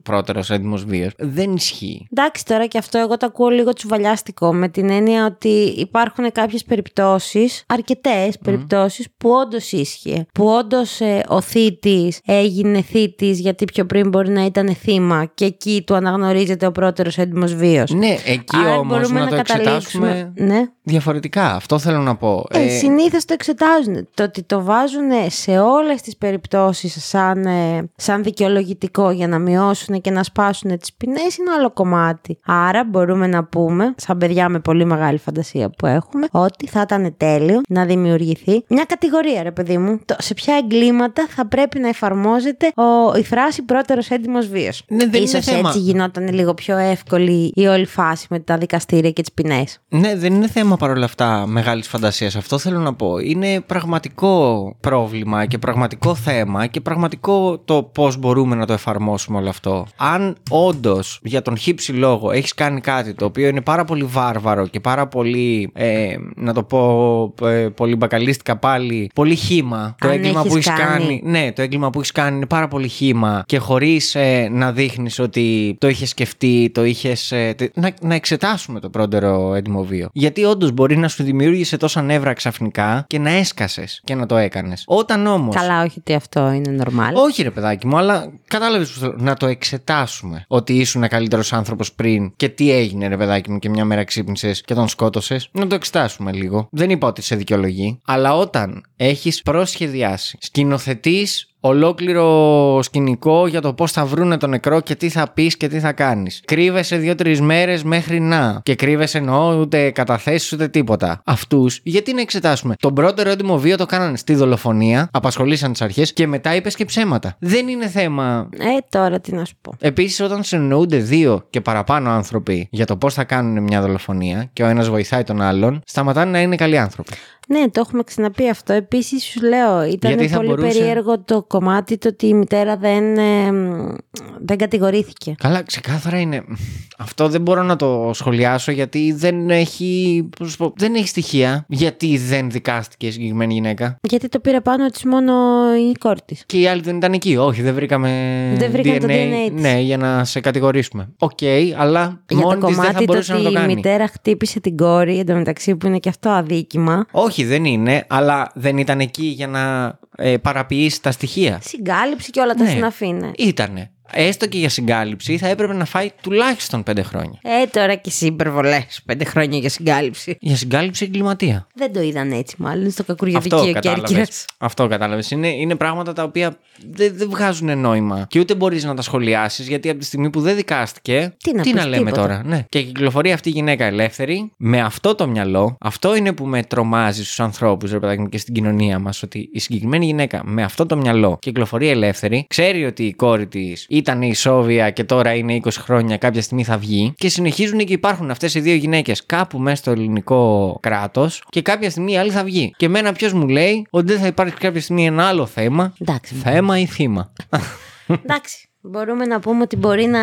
πρώτερο έντιμος βίος, δεν ισχύει. Εντάξει, τώρα και αυτό εγώ το ακούω λίγο τσουβαλιάστικο με την έννοια ότι υπάρχουν κάποιες περιπτώσεις, αρκετές περιπτώσεις, που όντως ίσχυε. Που όντως ο θήτης έγινε θήτης γιατί πιο πριν μπορεί να ήταν θύμα και εκεί του αναγνωρίζεται ο πρώτερο έντιμος βίος. Ναι, εκεί Άρα όμως μπορούμε να, να το εξετάσουμε καταλήξουμε- Ναι. διαφορετικά. Αυτό θέλω να πω. Ε, Ε, συνήθως το εξετάζουν. Το ότι το βάζουν σε όλες τις περιπτώσεις σαν, ε, σαν δικαιολογητικό για να μειώσουν και να σπάσουν τις ποινές είναι άλλο κομμάτι. Άρα μπορούμε να πούμε, σαν παιδιά με πολύ μεγάλη φαντασία που έχουμε, ότι θα ήταν τέλειο να δημιουργηθεί μια κατηγορία, ρε παιδί μου, το, σε ποια εγκλήματα θα πρέπει να εφαρμόζεται ο, η φράση πρώτερος έντιμος βίος. Ναι, δεν είναι Ίσως θέμα. έτσι γινόταν λίγο πιο εύκολη η όλη φάση με τα δικαστήρια και τις ποινές. Ναι, δεν είναι θέμα παρόλα αυτά μεγάλης φαντασίας. Αυτό θέλω να πω. Είναι πραγματικό πρόβλημα και πραγματικό θέμα και πραγματικό το πώς μπορούμε να το εφαρμόσουμε όλο αυτό. Αν όντως για τον χύψη λόγο έχεις κάνει κάτι το οποίο είναι πάρα πολύ βάρβαρο και πάρα πολύ, ε, να το πω ε, πολύ μπακαλίστικα πάλι, πολύ χήμα. Το Αν έγκλημα έχεις που έχεις κάνει. κάνει. Ναι, το έγκλημα που έχεις κάνει είναι πάρα πολύ χήμα και χωρίς να δείχνεις ότι το είχες σκεφτεί, το είχες. να, να εξετάσουμε το πρώτερο έντιμο βίο. Γιατί όντως μπορεί να σου δημιούργησε τόσα νεύρα ξαφνικά και να έσκασες και να το έκανες. Όταν όμω. Καλά, όχι ότι αυτό είναι normal. Όχι, ρε παιδάκι μου, αλλά κατάλαβες που θέλω. Να το εξετάσουμε. Ότι ήσουν καλύτερος άνθρωπος πριν και τι έγινε, ρε παιδάκι μου, και μια μέρα ξύπνησες και τον σκότωσες. Να το εξετάσουμε λίγο. Δεν είπα ότι σε δικαιολογεί. Αλλά όταν έχεις προσχεδιάσει, σκηνοθετείς ολόκληρο σκηνικό για το πώς θα βρούνε τον νεκρό και τι θα πεις και τι θα κάνεις. Κρύβεσαι δύο-τρεις μέρες μέχρι να. Και κρύβεσαι εννοώ ούτε καταθέσεις ούτε τίποτα. Αυτούς, γιατί να εξετάσουμε; Τον πρώτο ερώτημα βίο το κάνανε στη δολοφονία, απασχολήσαν τις αρχές και μετά είπες και ψέματα. Δεν είναι θέμα. Ε, τώρα τι να σου πω. Επίσης, όταν συνεννοούνται δύο και παραπάνω άνθρωποι για το πώς θα κάνουν μια δολοφονία και ο ένας βοηθάει τον άλλον, σταματάνε να είναι καλοί άνθρωποι. Ναι, το έχουμε ξαναπεί αυτό. Επίσης, σου λέω, ήταν Γιατί θα πολύ μπορούσε- περίεργο το κομμάτι το ότι η μητέρα δεν, ε, μ, δεν κατηγορήθηκε. Καλά, ξεκάθαρα είναι. Αυτό δεν μπορώ να το σχολιάσω γιατί δεν έχει. πώς να σου πω, δεν έχει στοιχεία γιατί δεν δικάστηκε η συγκεκριμένη γυναίκα. Γιατί το πήρε πάνω της μόνο η κόρη της. Και οι άλλοι δεν ήταν εκεί. Όχι, δεν βρήκαμε. Δεν βρήκαμε το DNA της. Ναι, για να σε κατηγορήσουμε. Οκ, αλλά Για μόνη το της δεν θα κομμάτι το μπορούσε να ότι το η κάνει. μητέρα χτύπησε την κόρη, εντωμεταξύ που είναι και αυτό αδίκημα. Όχι, δεν είναι, αλλά δεν ήταν εκεί για να ε, παραποιήσει τα στοιχεία. Συγκάλυψη και όλα τα Ναι. συναφή, ναι. Ήτανε. Έστω και για συγκάλυψη θα έπρεπε να φάει τουλάχιστον πέντε χρόνια. Ε, τώρα και εσύ υπερβολέ. Πέντε χρόνια για συγκάλυψη. Για συγκάλυψη εγκληματία. Δεν το είδαν έτσι, μάλλον στο Αυτό κακουριοδικείο κατάλαβες. Κέρκυρα. Αυτό κατάλαβες. Είναι, είναι πράγματα τα οποία δεν, δεν βγάζουν νόημα. Και ούτε μπορείς να τα σχολιάσεις, γιατί από τη στιγμή που δεν δικάστηκε. Τι να πεις, λέμε τίποτα. τώρα. Ναι. Και κυκλοφορεί αυτή η γυναίκα ελεύθερη, με αυτό το μυαλό. Αυτό είναι που με τρομάζει στους ανθρώπους, ρε παιδάκι μου, και στην κοινωνία μας. Ότι η συγκεκριμένη γυναίκα με αυτό το μυαλό κυκλοφορεί ελεύθερη, ξέρει ότι η κόρη της ήταν ισόβια και τώρα είναι 20 χρόνια, κάποια στιγμή θα βγει. Και συνεχίζουν και υπάρχουν αυτές οι δύο γυναίκες κάπου μέσα στο ελληνικό κράτος και κάποια στιγμή η άλλη θα βγει. Και εμένα ποιος μου λέει ότι δεν θα υπάρχει κάποια στιγμή ένα άλλο θέμα. Εντάξει. Θέμα ή θύμα. Εντάξει. Μπορούμε να πούμε ότι μπορεί να,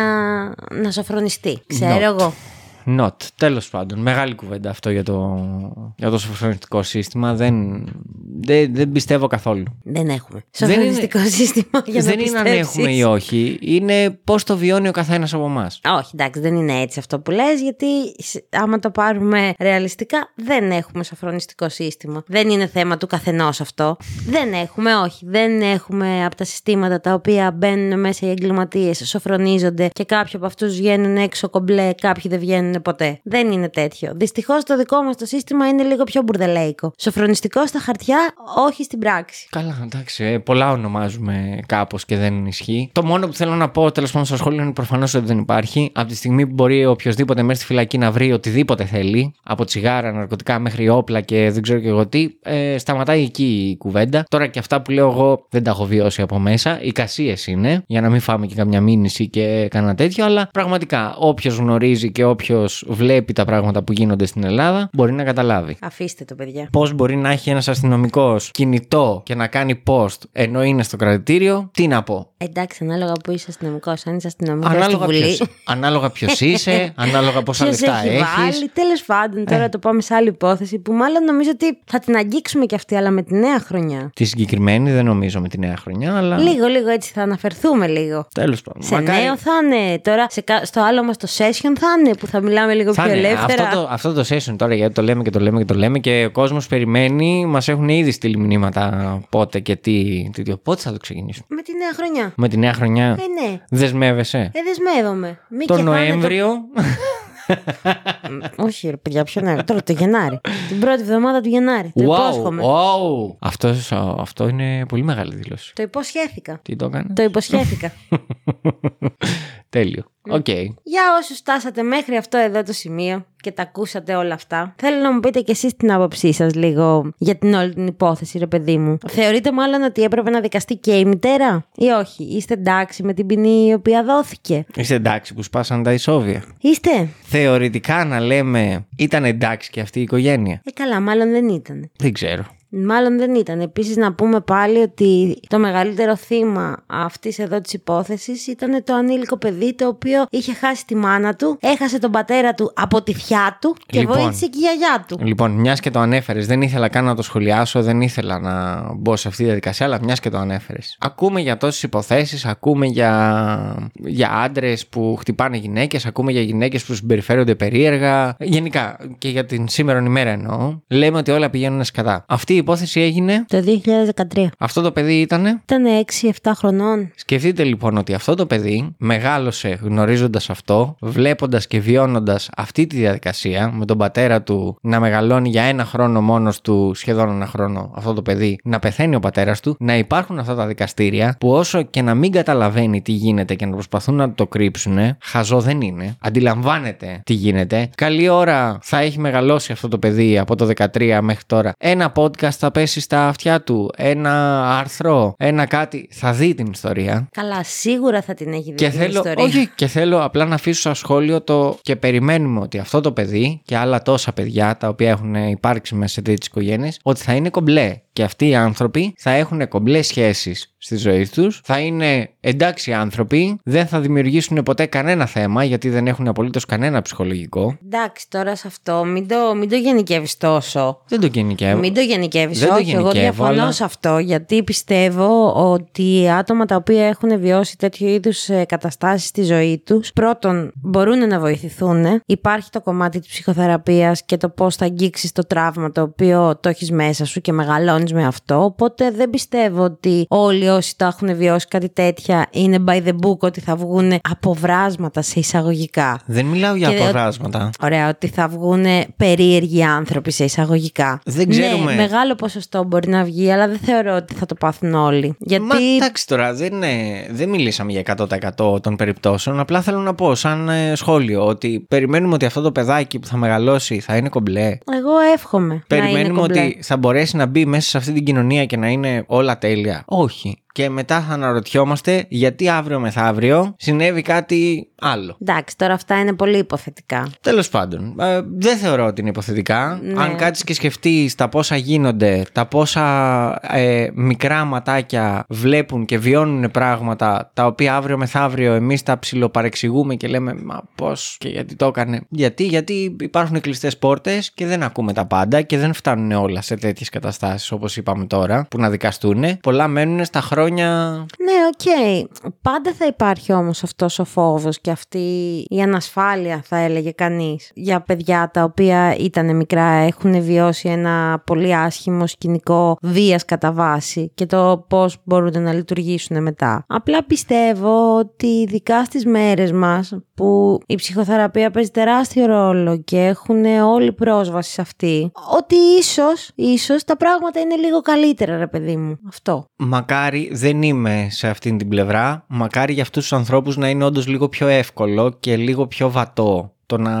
να σοφρονιστεί. Ξέρω Not. εγώ. Not. Τέλος πάντων. Μεγάλη κουβέντα αυτό για το, για το σοφρονιστικό σύστημα. Δεν, δεν, δεν πιστεύω καθόλου. Δεν έχουμε. Δεν είναι- Σοφρονιστικό σύστημα για να δεν είναι αν πιστέψεις. έχουμε ή όχι. Είναι πώς το βιώνει ο καθένας από εμάς. Όχι, εντάξει, δεν είναι έτσι αυτό που λες, γιατί σ- άμα το πάρουμε ρεαλιστικά, δεν έχουμε σοφρονιστικό σύστημα. Δεν είναι θέμα του καθενός αυτό. Δεν έχουμε, όχι. Δεν έχουμε από τα συστήματα τα οποία μπαίνουν μέσα οι εγκληματίες, σοφρονίζονται και κάποιοι από αυτούς βγαίνουν έξω κομπλέ, κάποιοι δεν βγαίνουν ποτέ. Δεν είναι τέτοιο. Δυστυχώς το δικό μας το σύστημα είναι λίγο πιο μπουρδελέικο. Σοφρονιστικό στα χαρτιά, όχι στην πράξη. Καλά, εντάξει. ε, πολλά ονομάζουμε κάπως και δεν ισχύει. Το μόνο που θέλω να πω τέλος πάντων στο σχόλιο είναι προφανώς ότι δεν υπάρχει. Από τη στιγμή που μπορεί οποιοδήποτε μέσα στη φυλακή να βρει οτιδήποτε θέλει, από τσιγάρα, ναρκωτικά μέχρι όπλα και δεν ξέρω και εγώ τι, ε, σταματάει εκεί η κουβέντα. Τώρα και αυτά που λέω εγώ δεν τα έχω βιώσει από μέσα. Οι κασίες είναι, για να μην φάμε και καμιά μήνυση και κανένα τέτοιο, αλλά πραγματικά όποιος γνωρίζει και όποιος βλέπει τα πράγματα που γίνονται στην Ελλάδα μπορεί να καταλάβει. Αφήστε το, παιδιά. Πώς μπορεί να έχει ένας αστυνομικός κινητό και να κάνει post ενώ είναι στο κρατητήριο, τι να πω. Εντάξει, ανάλογα που είσαι αστυνομικός, αν είσαι αστυνομικός στη Ανάλογα Βουλή. ποιος, ανάλογα ποιος είσαι, ανάλογα πόσα Ποιος λεφτά έχει έχεις. βάλει. Τέλος πάντων, τώρα το πάμε σε άλλη υπόθεση που μάλλον νομίζω ότι θα την αγγίξουμε κι αυτή, αλλά με τη νέα χρονιά. Τη συγκεκριμένη δεν νομίζω με τη νέα χρονιά, αλλά. Λίγο, λίγο έτσι θα αναφερθούμε λίγο. Τέλος πάντων. Σε Μακάρι- νέο θα είναι. Τώρα σε, κα- στο άλλο μας το session θα είναι που θα μιλάμε λίγο Θα πιο είναι. ελεύθερα. Αυτό το, αυτό το session τώρα γιατί το λέμε και το λέμε και το λέμε και ο κόσμος περιμένει. Μας έχουν ήδη στείλει μηνύματα πότε και τι. τι πότε θα το ξεκινήσουμε. Με τη νέα χρονιά. Με τη νέα χρονιά. Ε, ναι. Δεσμεύεσαι. Ε, δεσμεύομαι. Μη το και θα είναι Νοέμβριο. Το... Όχι, ρε παιδιά, ποιο Νοέμβριο. Τώρα το Γενάρη. την πρώτη εβδομάδα του Γενάρη. Το υπόσχομαι. wow. Αυτός, αυτό είναι πολύ μεγάλη δήλωση. Το υποσχέθηκα. Τι το έκανες; Το υποσχέθηκα. Τέλειο. Οκ. Για όσους φτάσατε μέχρι αυτό εδώ το σημείο και τα ακούσατε όλα αυτά, θέλω να μου πείτε κι εσείς την άποψή σας λίγο για την όλη την υπόθεση, ρε παιδί μου. Θεωρείτε μάλλον ότι έπρεπε να δικαστεί και η μητέρα ή όχι; Είστε εντάξει με την ποινή η οποία δόθηκε; Είστε εντάξει που σπάσαν τα ισόβια. Είστε; Θεωρητικά να λέμε ήταν εντάξει και αυτή η οικογένεια. Ε, καλά, μάλλον δεν ήταν. Δεν ξέρω. Μάλλον δεν ήταν. Επίσης, να πούμε πάλι ότι το μεγαλύτερο θύμα αυτής εδώ της υπόθεσης ήταν το ανήλικο παιδί το οποίο είχε χάσει τη μάνα του, έχασε τον πατέρα του από τη θεια του και Λοιπόν. βοήθησε και η γιαγιά του. Λοιπόν, μιας και το ανέφερες, δεν ήθελα καν να το σχολιάσω, δεν ήθελα να μπω σε αυτή τη διαδικασία, αλλά μιας και το ανέφερες. Ακούμε για τόσες υποθέσεις, ακούμε για, για άντρες που χτυπάνε γυναίκες, ακούμε για γυναίκες που συμπεριφέρονται περίεργα. Γενικά και για την σήμερα ημέρα εννοώ. Λέμε ότι όλα πηγαίνουν σκατά. Αυτή η υπόθεση έγινε; Το 2013. Αυτό το παιδί ήταν. Ήταν 6-7 χρονών. Σκεφτείτε λοιπόν ότι αυτό το παιδί μεγάλωσε γνωρίζοντας αυτό, βλέποντας και βιώνοντας αυτή τη διαδικασία με τον πατέρα του να μεγαλώνει για ένα χρόνο μόνος του, σχεδόν ένα χρόνο αυτό το παιδί, να πεθαίνει ο πατέρας του, να υπάρχουν αυτά τα δικαστήρια που όσο και να μην καταλαβαίνει τι γίνεται και να προσπαθούν να το κρύψουν, χαζό δεν είναι. Αντιλαμβάνεται τι γίνεται. Καλή ώρα θα έχει μεγαλώσει αυτό το παιδί από το 13 μέχρι τώρα. Ένα podcast θα πέσει στα αυτιά του, ένα άρθρο, ένα κάτι. Θα δει την ιστορία. Καλά, σίγουρα θα την έχει δει Και την θέλω, ιστορία. όχι, και θέλω απλά να αφήσω σαν σχόλιο το και περιμένουμε ότι αυτό το παιδί και άλλα τόσα παιδιά τα οποία έχουν υπάρξει μέσα σε τέτοιε οικογένειες, ότι θα είναι κομπλέ. Και αυτοί οι άνθρωποι θα έχουν κομπλέ σχέσεις στη ζωής τους, θα είναι εντάξει άνθρωποι, δεν θα δημιουργήσουν ποτέ κανένα θέμα γιατί δεν έχουν απολύτως κανένα ψυχολογικό. Εντάξει, τώρα σε αυτό μην το, μην το γενικεύεις τόσο. Δεν το γενικεύω. Μην το γενικεύεις. Δεν το Όχι, εγώ γενικεύω, διαφωνώ αλλά- σε αυτό. Γιατί πιστεύω ότι οι άτομα τα οποία έχουν βιώσει τέτοιου είδους καταστάσεις στη ζωή τους, πρώτον, μπορούν να βοηθηθούν. Υπάρχει το κομμάτι της ψυχοθεραπείας και το πώς θα αγγίξεις το τραύμα το οποίο το έχεις μέσα σου και μεγαλώνεις με αυτό. Οπότε δεν πιστεύω ότι όλοι όσοι τα έχουν βιώσει κάτι τέτοια είναι by the book ότι θα βγουν αποβράσματα σε εισαγωγικά. Δεν μιλάω για Και- αποβράσματα. Ωραία, ότι θα βγουν περίεργοι άνθρωποι σε εισαγωγικά. Δεν ξέρουμε. Ναι, μεγάλο ποσοστό μπορεί να βγει, αλλά δεν θεωρώ ότι θα το πάθουν όλοι. Γιατί. Μα εντάξει τώρα, δεν, είναι- δεν μιλήσαμε για 100% των περιπτώσεων. Απλά θέλω να πω, σαν ε, σχόλιο, ότι περιμένουμε ότι αυτό το παιδάκι που θα μεγαλώσει θα είναι κομπλέ. Εγώ εύχομαι. να είναι Περιμένουμε κομπλέ. ότι θα μπορέσει να μπει μέσα σε αυτή την κοινωνία και να είναι όλα τέλεια. Όχι. Και μετά θα αναρωτιόμαστε γιατί αύριο μεθαύριο συνέβη κάτι άλλο. Εντάξει, τώρα αυτά είναι πολύ υποθετικά. Τέλος πάντων, ε, δεν θεωρώ ότι είναι υποθετικά. Ναι. Αν κάτσεις και σκεφτείς τα πόσα γίνονται, τα πόσα ε, μικρά ματάκια βλέπουν και βιώνουν πράγματα τα οποία αύριο μεθαύριο εμείς τα ψιλοπαρεξηγούμε και λέμε Μα πώς και γιατί το έκανε. Γιατί, γιατί υπάρχουν κλειστές πόρτες και δεν ακούμε τα πάντα και δεν φτάνουν όλα σε τέτοιες καταστάσεις όπως είπαμε τώρα που να δικαστούν. Πολλά μένουν στα χρόνια. Ναι, οκ. Πάντα θα υπάρχει όμως αυτός ο φόβος και αυτή η ανασφάλεια θα έλεγε κανείς για παιδιά τα οποία ήταν μικρά, έχουν βιώσει ένα πολύ άσχημο σκηνικό βίας κατά βάση και το πώς μπορούν να λειτουργήσουν μετά. Απλά πιστεύω ότι ειδικά στις μέρες μας που η ψυχοθεραπεία παίζει τεράστιο ρόλο και έχουν όλη πρόσβαση σε αυτή, ότι ίσως, ίσως τα πράγματα είναι λίγο καλύτερα ρε παιδί μου. Αυτό. Μακάρι δεν είμαι σε αυτήν την πλευρά. Μακάρι για αυτούς τους ανθρώπους να είναι όντως λίγο πιο εύκολο και λίγο πιο βατό το να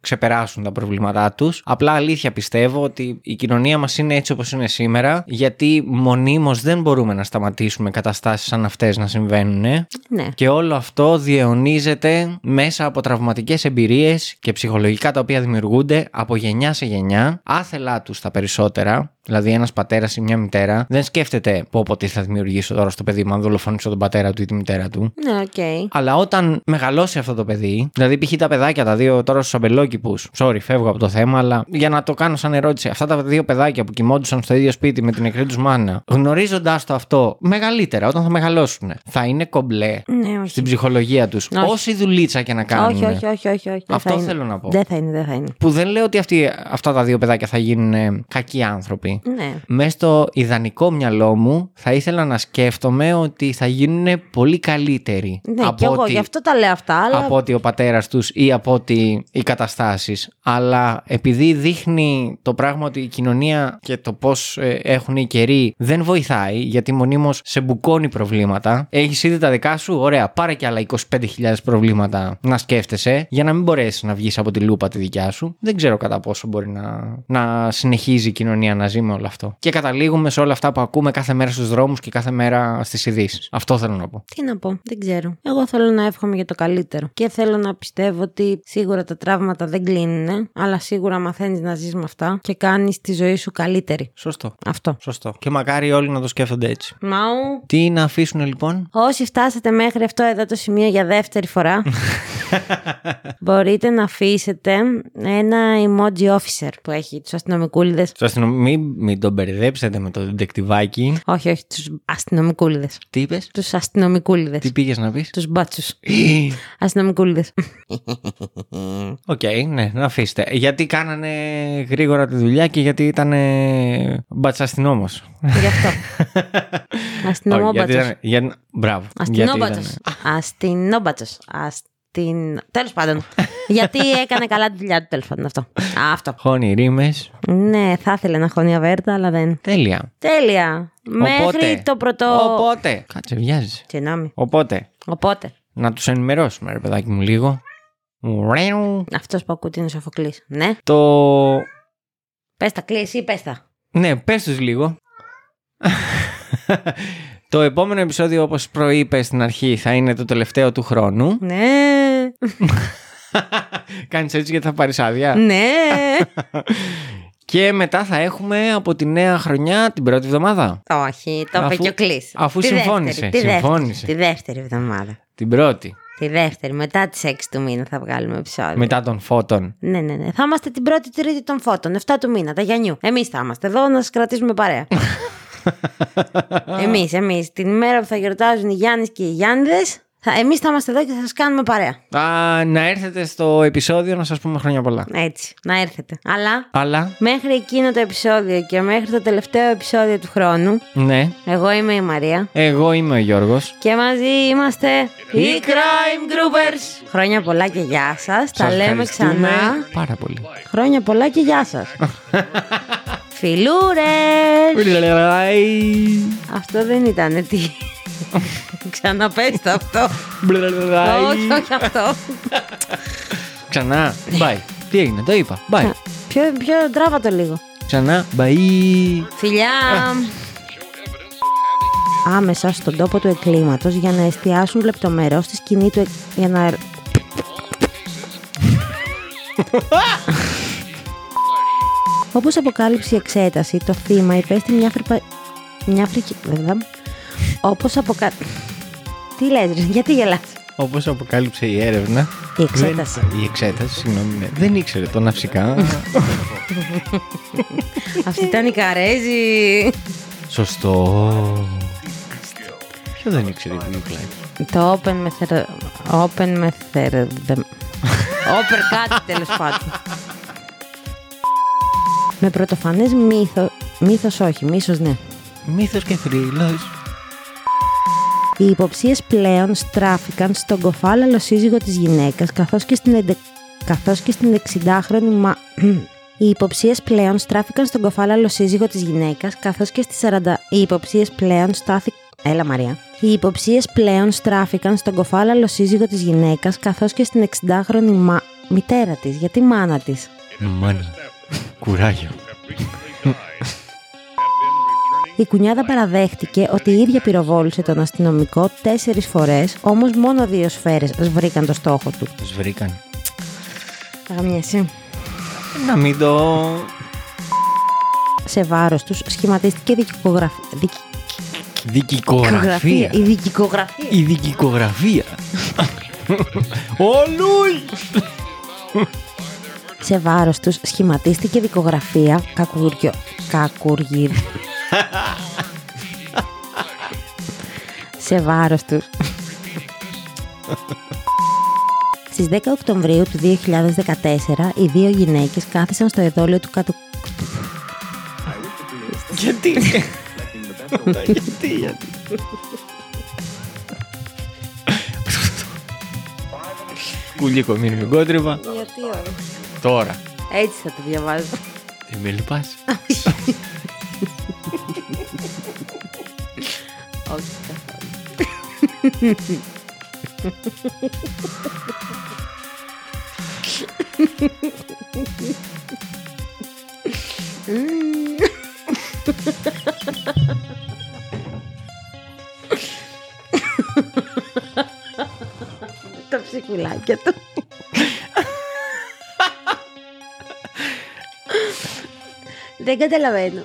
ξεπεράσουν τα προβλήματά τους. Απλά αλήθεια πιστεύω ότι η κοινωνία μας είναι έτσι όπως είναι σήμερα γιατί μονίμως δεν μπορούμε να σταματήσουμε καταστάσεις σαν αυτές να συμβαίνουν Ναι. και όλο αυτό διαιωνίζεται μέσα από τραυματικές εμπειρίες και ψυχολογικά τα οποία δημιουργούνται από γενιά σε γενιά, άθελά τους τα περισσότερα. Δηλαδή, ένας πατέρας ή μια μητέρα δεν σκέφτεται πω πω τι θα δημιουργήσω τώρα στο παιδί μου, αν δολοφονήσω τον πατέρα του ή τη μητέρα του. Ναι, οκ. Αλλά όταν μεγαλώσει αυτό το παιδί, δηλαδή π.χ. τα παιδάκια, τα δύο τώρα στους Αμπελόκηπους, sorry, φεύγω από το θέμα, αλλά για να το κάνω σαν ερώτηση, αυτά τα δύο παιδάκια που κοιμόντουσαν στο ίδιο σπίτι με την νεκρή τους μάνα, γνωρίζοντάς το αυτό μεγαλύτερα, όταν θα μεγαλώσουν, θα είναι κομπλέ Ναι, όχι. στην ψυχολογία τους. Όχι. Όση δουλίτσα και να κάνουν. Όχι, όχι, όχι, όχι, όχι. Δεν Αυτό θα είναι. θέλω να πω. Δεν θα είναι, δεν θα είναι. Που δεν λέω ότι αυτοί, αυτά τα δύο παιδάκια θα γίνουν ε, κακοί άνθρωποι. Ναι. Μέσα στο ιδανικό μυαλό μου θα ήθελα να σκέφτομαι ότι θα γίνουν πολύ καλύτεροι. Ναι, και εγώ γι' αυτό τα λέω αυτά, αλλά. από ότι ο πατέρας τους ή από ότι οι καταστάσεις. Αλλά επειδή δείχνει το πράγμα ότι η κοινωνία και το πώς ε, έχουν οι καιροί δεν βοηθάει, γιατί μονίμως σε μπουκώνει προβλήματα, έχεις ήδη τα δικά σου, ωραία, πάρε και άλλα 25.000 προβλήματα να σκέφτεσαι, για να μην μπορέσεις να βγεις από τη λούπα τη δικιά σου. Δεν ξέρω κατά πόσο μπορεί να, να συνεχίζει η κοινωνία να ζει με όλο αυτό. Και καταλήγουμε σε όλα αυτά που ακούμε κάθε μέρα στους δρόμους και κάθε μέρα στις ειδήσεις. Αυτό θέλω να πω. Τι να πω, δεν ξέρω. Εγώ θέλω να εύχομαι για το καλύτερο. Και θέλω να πιστεύω ότι σίγουρα τα τραύματα δεν κλείνουν, αλλά σίγουρα μαθαίνεις να ζεις με αυτά και κάνεις τη ζωή σου καλύτερη. Σωστό. Αυτό. Σωστό. Και μακάρι όλοι να το σκέφτονται έτσι. Μαου. Τι να αφήσουν λοιπόν; Όσοι φτάσατε μέχρι αυτό εδώ το σημείο για δεύτερη φορά, μπορείτε να αφήσετε ένα emoji officer που έχει τους αστυνομικούλιδες. Στο αστυνομ... μην, μην τον μπερδέψετε με το ντεκτιβάκι. Όχι, όχι, τους αστυνομικούλιδες. Τι είπες, Τους αστυνομικούλιδες. τι πήγες να πεις; Τους μπάτσους. αστυνομικούλιδες. Οκ, ναι, να αφήσετε. Γιατί κάνανε γρήγορα τη δουλειά και γιατί ήταν μπατσαστινόμο. Γι' αυτό. Αστυνομόμπατσο. Για... Μπράβο. Αστυνόμπατσο. Γιατί ήταν- Αστυνόμπατσο. Αστυν... Τέλος πάντων. Γιατί έκανε καλά τη δουλειά του, τέλος πάντων αυτό. Α, αυτό. Χώνει ρήμες. Ναι, θα ήθελε να χωνεί αβέρτα, αλλά δεν. Τέλεια. Τέλεια. Μέχρι Οπότε, το πρωτό. Οπότε. Κάτσε, βιάζει. Συγγνώμη. Οπότε. Οπότε. Να τους ενημερώσουμε, ρε παιδάκι μου, λίγο. Ουρέου. Αυτός που ακούει είναι ο Σοφοκλής. Ναι. Το. Πες τα, κλείσει ή πες τα. Ναι, πες τους λίγο. το επόμενο επεισόδιο, όπως προείπες στην αρχή, θα είναι το τελευταίο του χρόνου. Ναι. Κάνεις έτσι γιατί θα πάρεις άδεια. ναι. Και μετά θα έχουμε από τη νέα χρονιά την πρώτη εβδομάδα. Όχι, το είπε Αφού- και ο Κλής. αφού Τη συμφώνησε, δεύτερη, τη συμφώνησε. Δεύτερη, τη δεύτερη εβδομάδα. Την πρώτη. Τη δεύτερη, μετά τις 6 του μήνα θα βγάλουμε επεισόδιο. Μετά των φώτων. Ναι, ναι, ναι. Θα είμαστε την πρώτη τρίτη των φώτων, 7 του μήνα, τα Γιαννιού. Εμείς θα είμαστε εδώ να σας κρατήσουμε παρέα. εμείς, εμείς. Την ημέρα που θα γιορτάζουν οι Γιάννης και οι Γιάννηδες, εμείς θα είμαστε εδώ και θα σας κάνουμε παρέα. Α, να έρθετε στο επεισόδιο να σας πούμε χρόνια πολλά. Έτσι, να έρθετε. Αλλά Αλλά, μέχρι εκείνο το επεισόδιο και μέχρι το τελευταίο επεισόδιο του χρόνου, ναι, εγώ είμαι η Μαρία. εγώ είμαι ο Γιώργος. Και μαζί είμαστε οι Crime Groupers. Χρόνια πολλά και γεια σας. Τα Σας λέμε ευχαριστούμε ξανά. Πάρα πολύ. Χρόνια πολλά και γεια σας. Φιλούρες! Αυτό δεν ήταν τι. Ξαναπέστε αυτό. όχι, όχι αυτό. Ξανά, bye. Τι έγινε, το είπα. Bye. πιο, πιο τράβα το λίγο. Ξανά, bye. Φιλιά! show evidence of having άμεσα στον τόπο του εκκλήματος για να εστιάσουν λεπτομερώς στη σκηνή του εκ... για να... Όπως αποκάλυψε η εξέταση, το θύμα υπέστη μια φρυπα... μια φρικη... βέβαια. Όπως αποκα... Τι λες ρε, γιατί γελάς; Όπως αποκάλυψε η έρευνα. Η εξέταση. δεν- η εξέταση, συγγνώμη. ναι, δεν ήξερε το ναυσικά. Αυτή ήταν η Καρέζη. Σωστό. Ποιο δεν ήξερε η Blue Το open method... Open method... Open κάτι τέλος πάντων. Με πρωτοφανές μύθο... Μύθος όχι, μίσος ναι. Μύθος και θρύλος. Οι υποψίες πλέον στράφηκαν στον κοφάλαλο σύζυγο της γυναίκας καθώς και στην, εντε... καθώς και στην 60χρονη μα... Οι υποψίες πλέον στράφηκαν στον κοφάλαλο σύζυγο της γυναίκας καθώς και στη 40... Οι υποψίες πλέον στάθηκαν... Έλα Μαρία. Οι υποψίες πλέον στράφηκαν στον κοφάλαλο σύζυγο της γυναίκας καθώς και στην 60χρονη μα... μητέρα της. Γιατί μάνα της; Μάνα. Κουράγιο. Η κουνιάδα παραδέχτηκε ότι η ίδια πυροβόλησε τον αστυνομικό τέσσερις φορές, όμως μόνο δύο σφαίρες βρήκαν το στόχο του. Τους βρήκαν. Αγαμιέσαι. Να μην το... Σε βάρος τους σχηματίστηκε δικηγραφία. Δικικογραφία. Η δικηγραφία. Η δικικογραφία. Όλου! Σε βάρος τους σχηματίστηκε δικογραφία κακουριο... κακουργύρ... Σε βάρος τους. Στις 10 Οκτωβρίου του 2014, οι δύο γυναίκες κάθισαν στο εδόλιο του κατου... Γιατί; γιατί, γιατί. Κουλίκο μείνουμε κόντριβα. Γιατί όχι. Τώρα. Έτσι θα το διαβάζω. Τι με λυπάς. όχι καθόλου. Τα ψυχουλάκια του. Δεν καταλαβαίνω.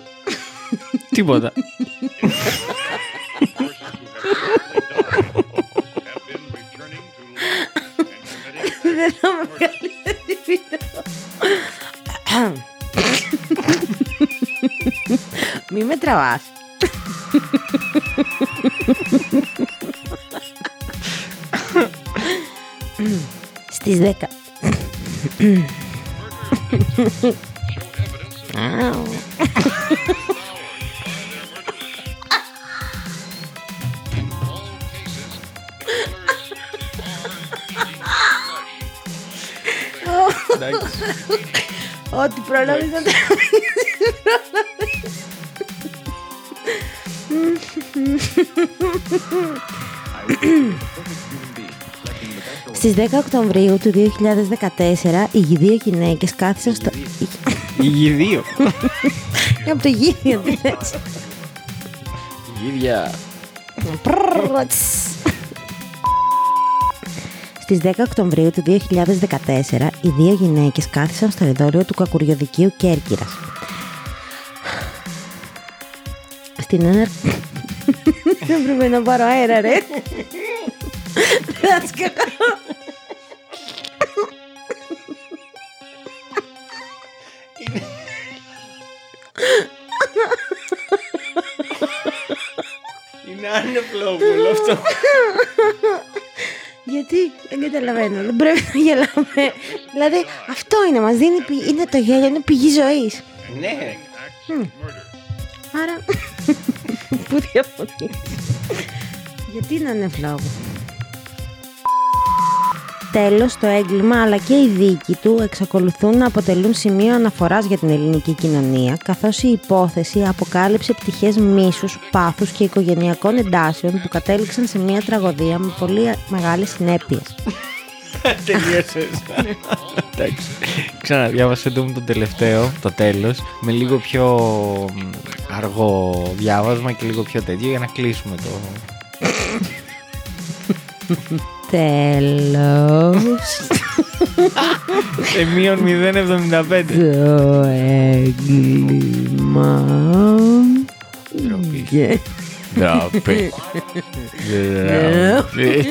Τίποτα. Δεν θα με βγάλει τη βίντεο. Μη με τραβάς. Ό,τι προλάβεις να τραβήξεις, προλάβεις. Στις 10 Οκτωβρίου του 2014 οι δύο γυναίκες κάθισαν στο... Η γη Από το γύριο τι λες. Γίδια. Πρρρρρ, τς. Στις 10 Οκτωβρίου του 2014, οι δύο γυναίκες κάθισαν στο εδόλιο του κακουριοδικείου Κέρκυρας. Στην ένα... Δεν πρέπει να πάρω αέρα, ρε. Θα σκαλώ. Είναι άνευλο αυτό. Γιατί; Δεν καταλαβαίνω, δεν πρέπει να γελάμε. Δηλαδή, αυτό είναι, μας δίνει, πη- είναι το γέλιο, είναι πηγή ζωής. Ναι. Άρα, πού διαφωνείς; Γιατί να είναι φλόγο; Τέλος, το έγκλημα αλλά και η δίκη του εξακολουθούν να αποτελούν σημείο αναφοράς για την ελληνική κοινωνία, καθώς η υπόθεση αποκάλυψε πτυχές μίσους, πάθους και οικογενειακών εντάσεων που κατέληξαν σε μια τραγωδία με πολύ μεγάλες συνέπειες. Τελείωσες. Εντάξει. Ξαναδιάβασε το μου το τελευταίο, το τέλος, με λίγο πιο μ, αργό διάβασμα και λίγο πιο τέτοιο για να κλείσουμε το. Τέλος. Εμείον 0,75. Το έγκλημα. Ντροπή. Ναι. Ντροπή. Ντροπή.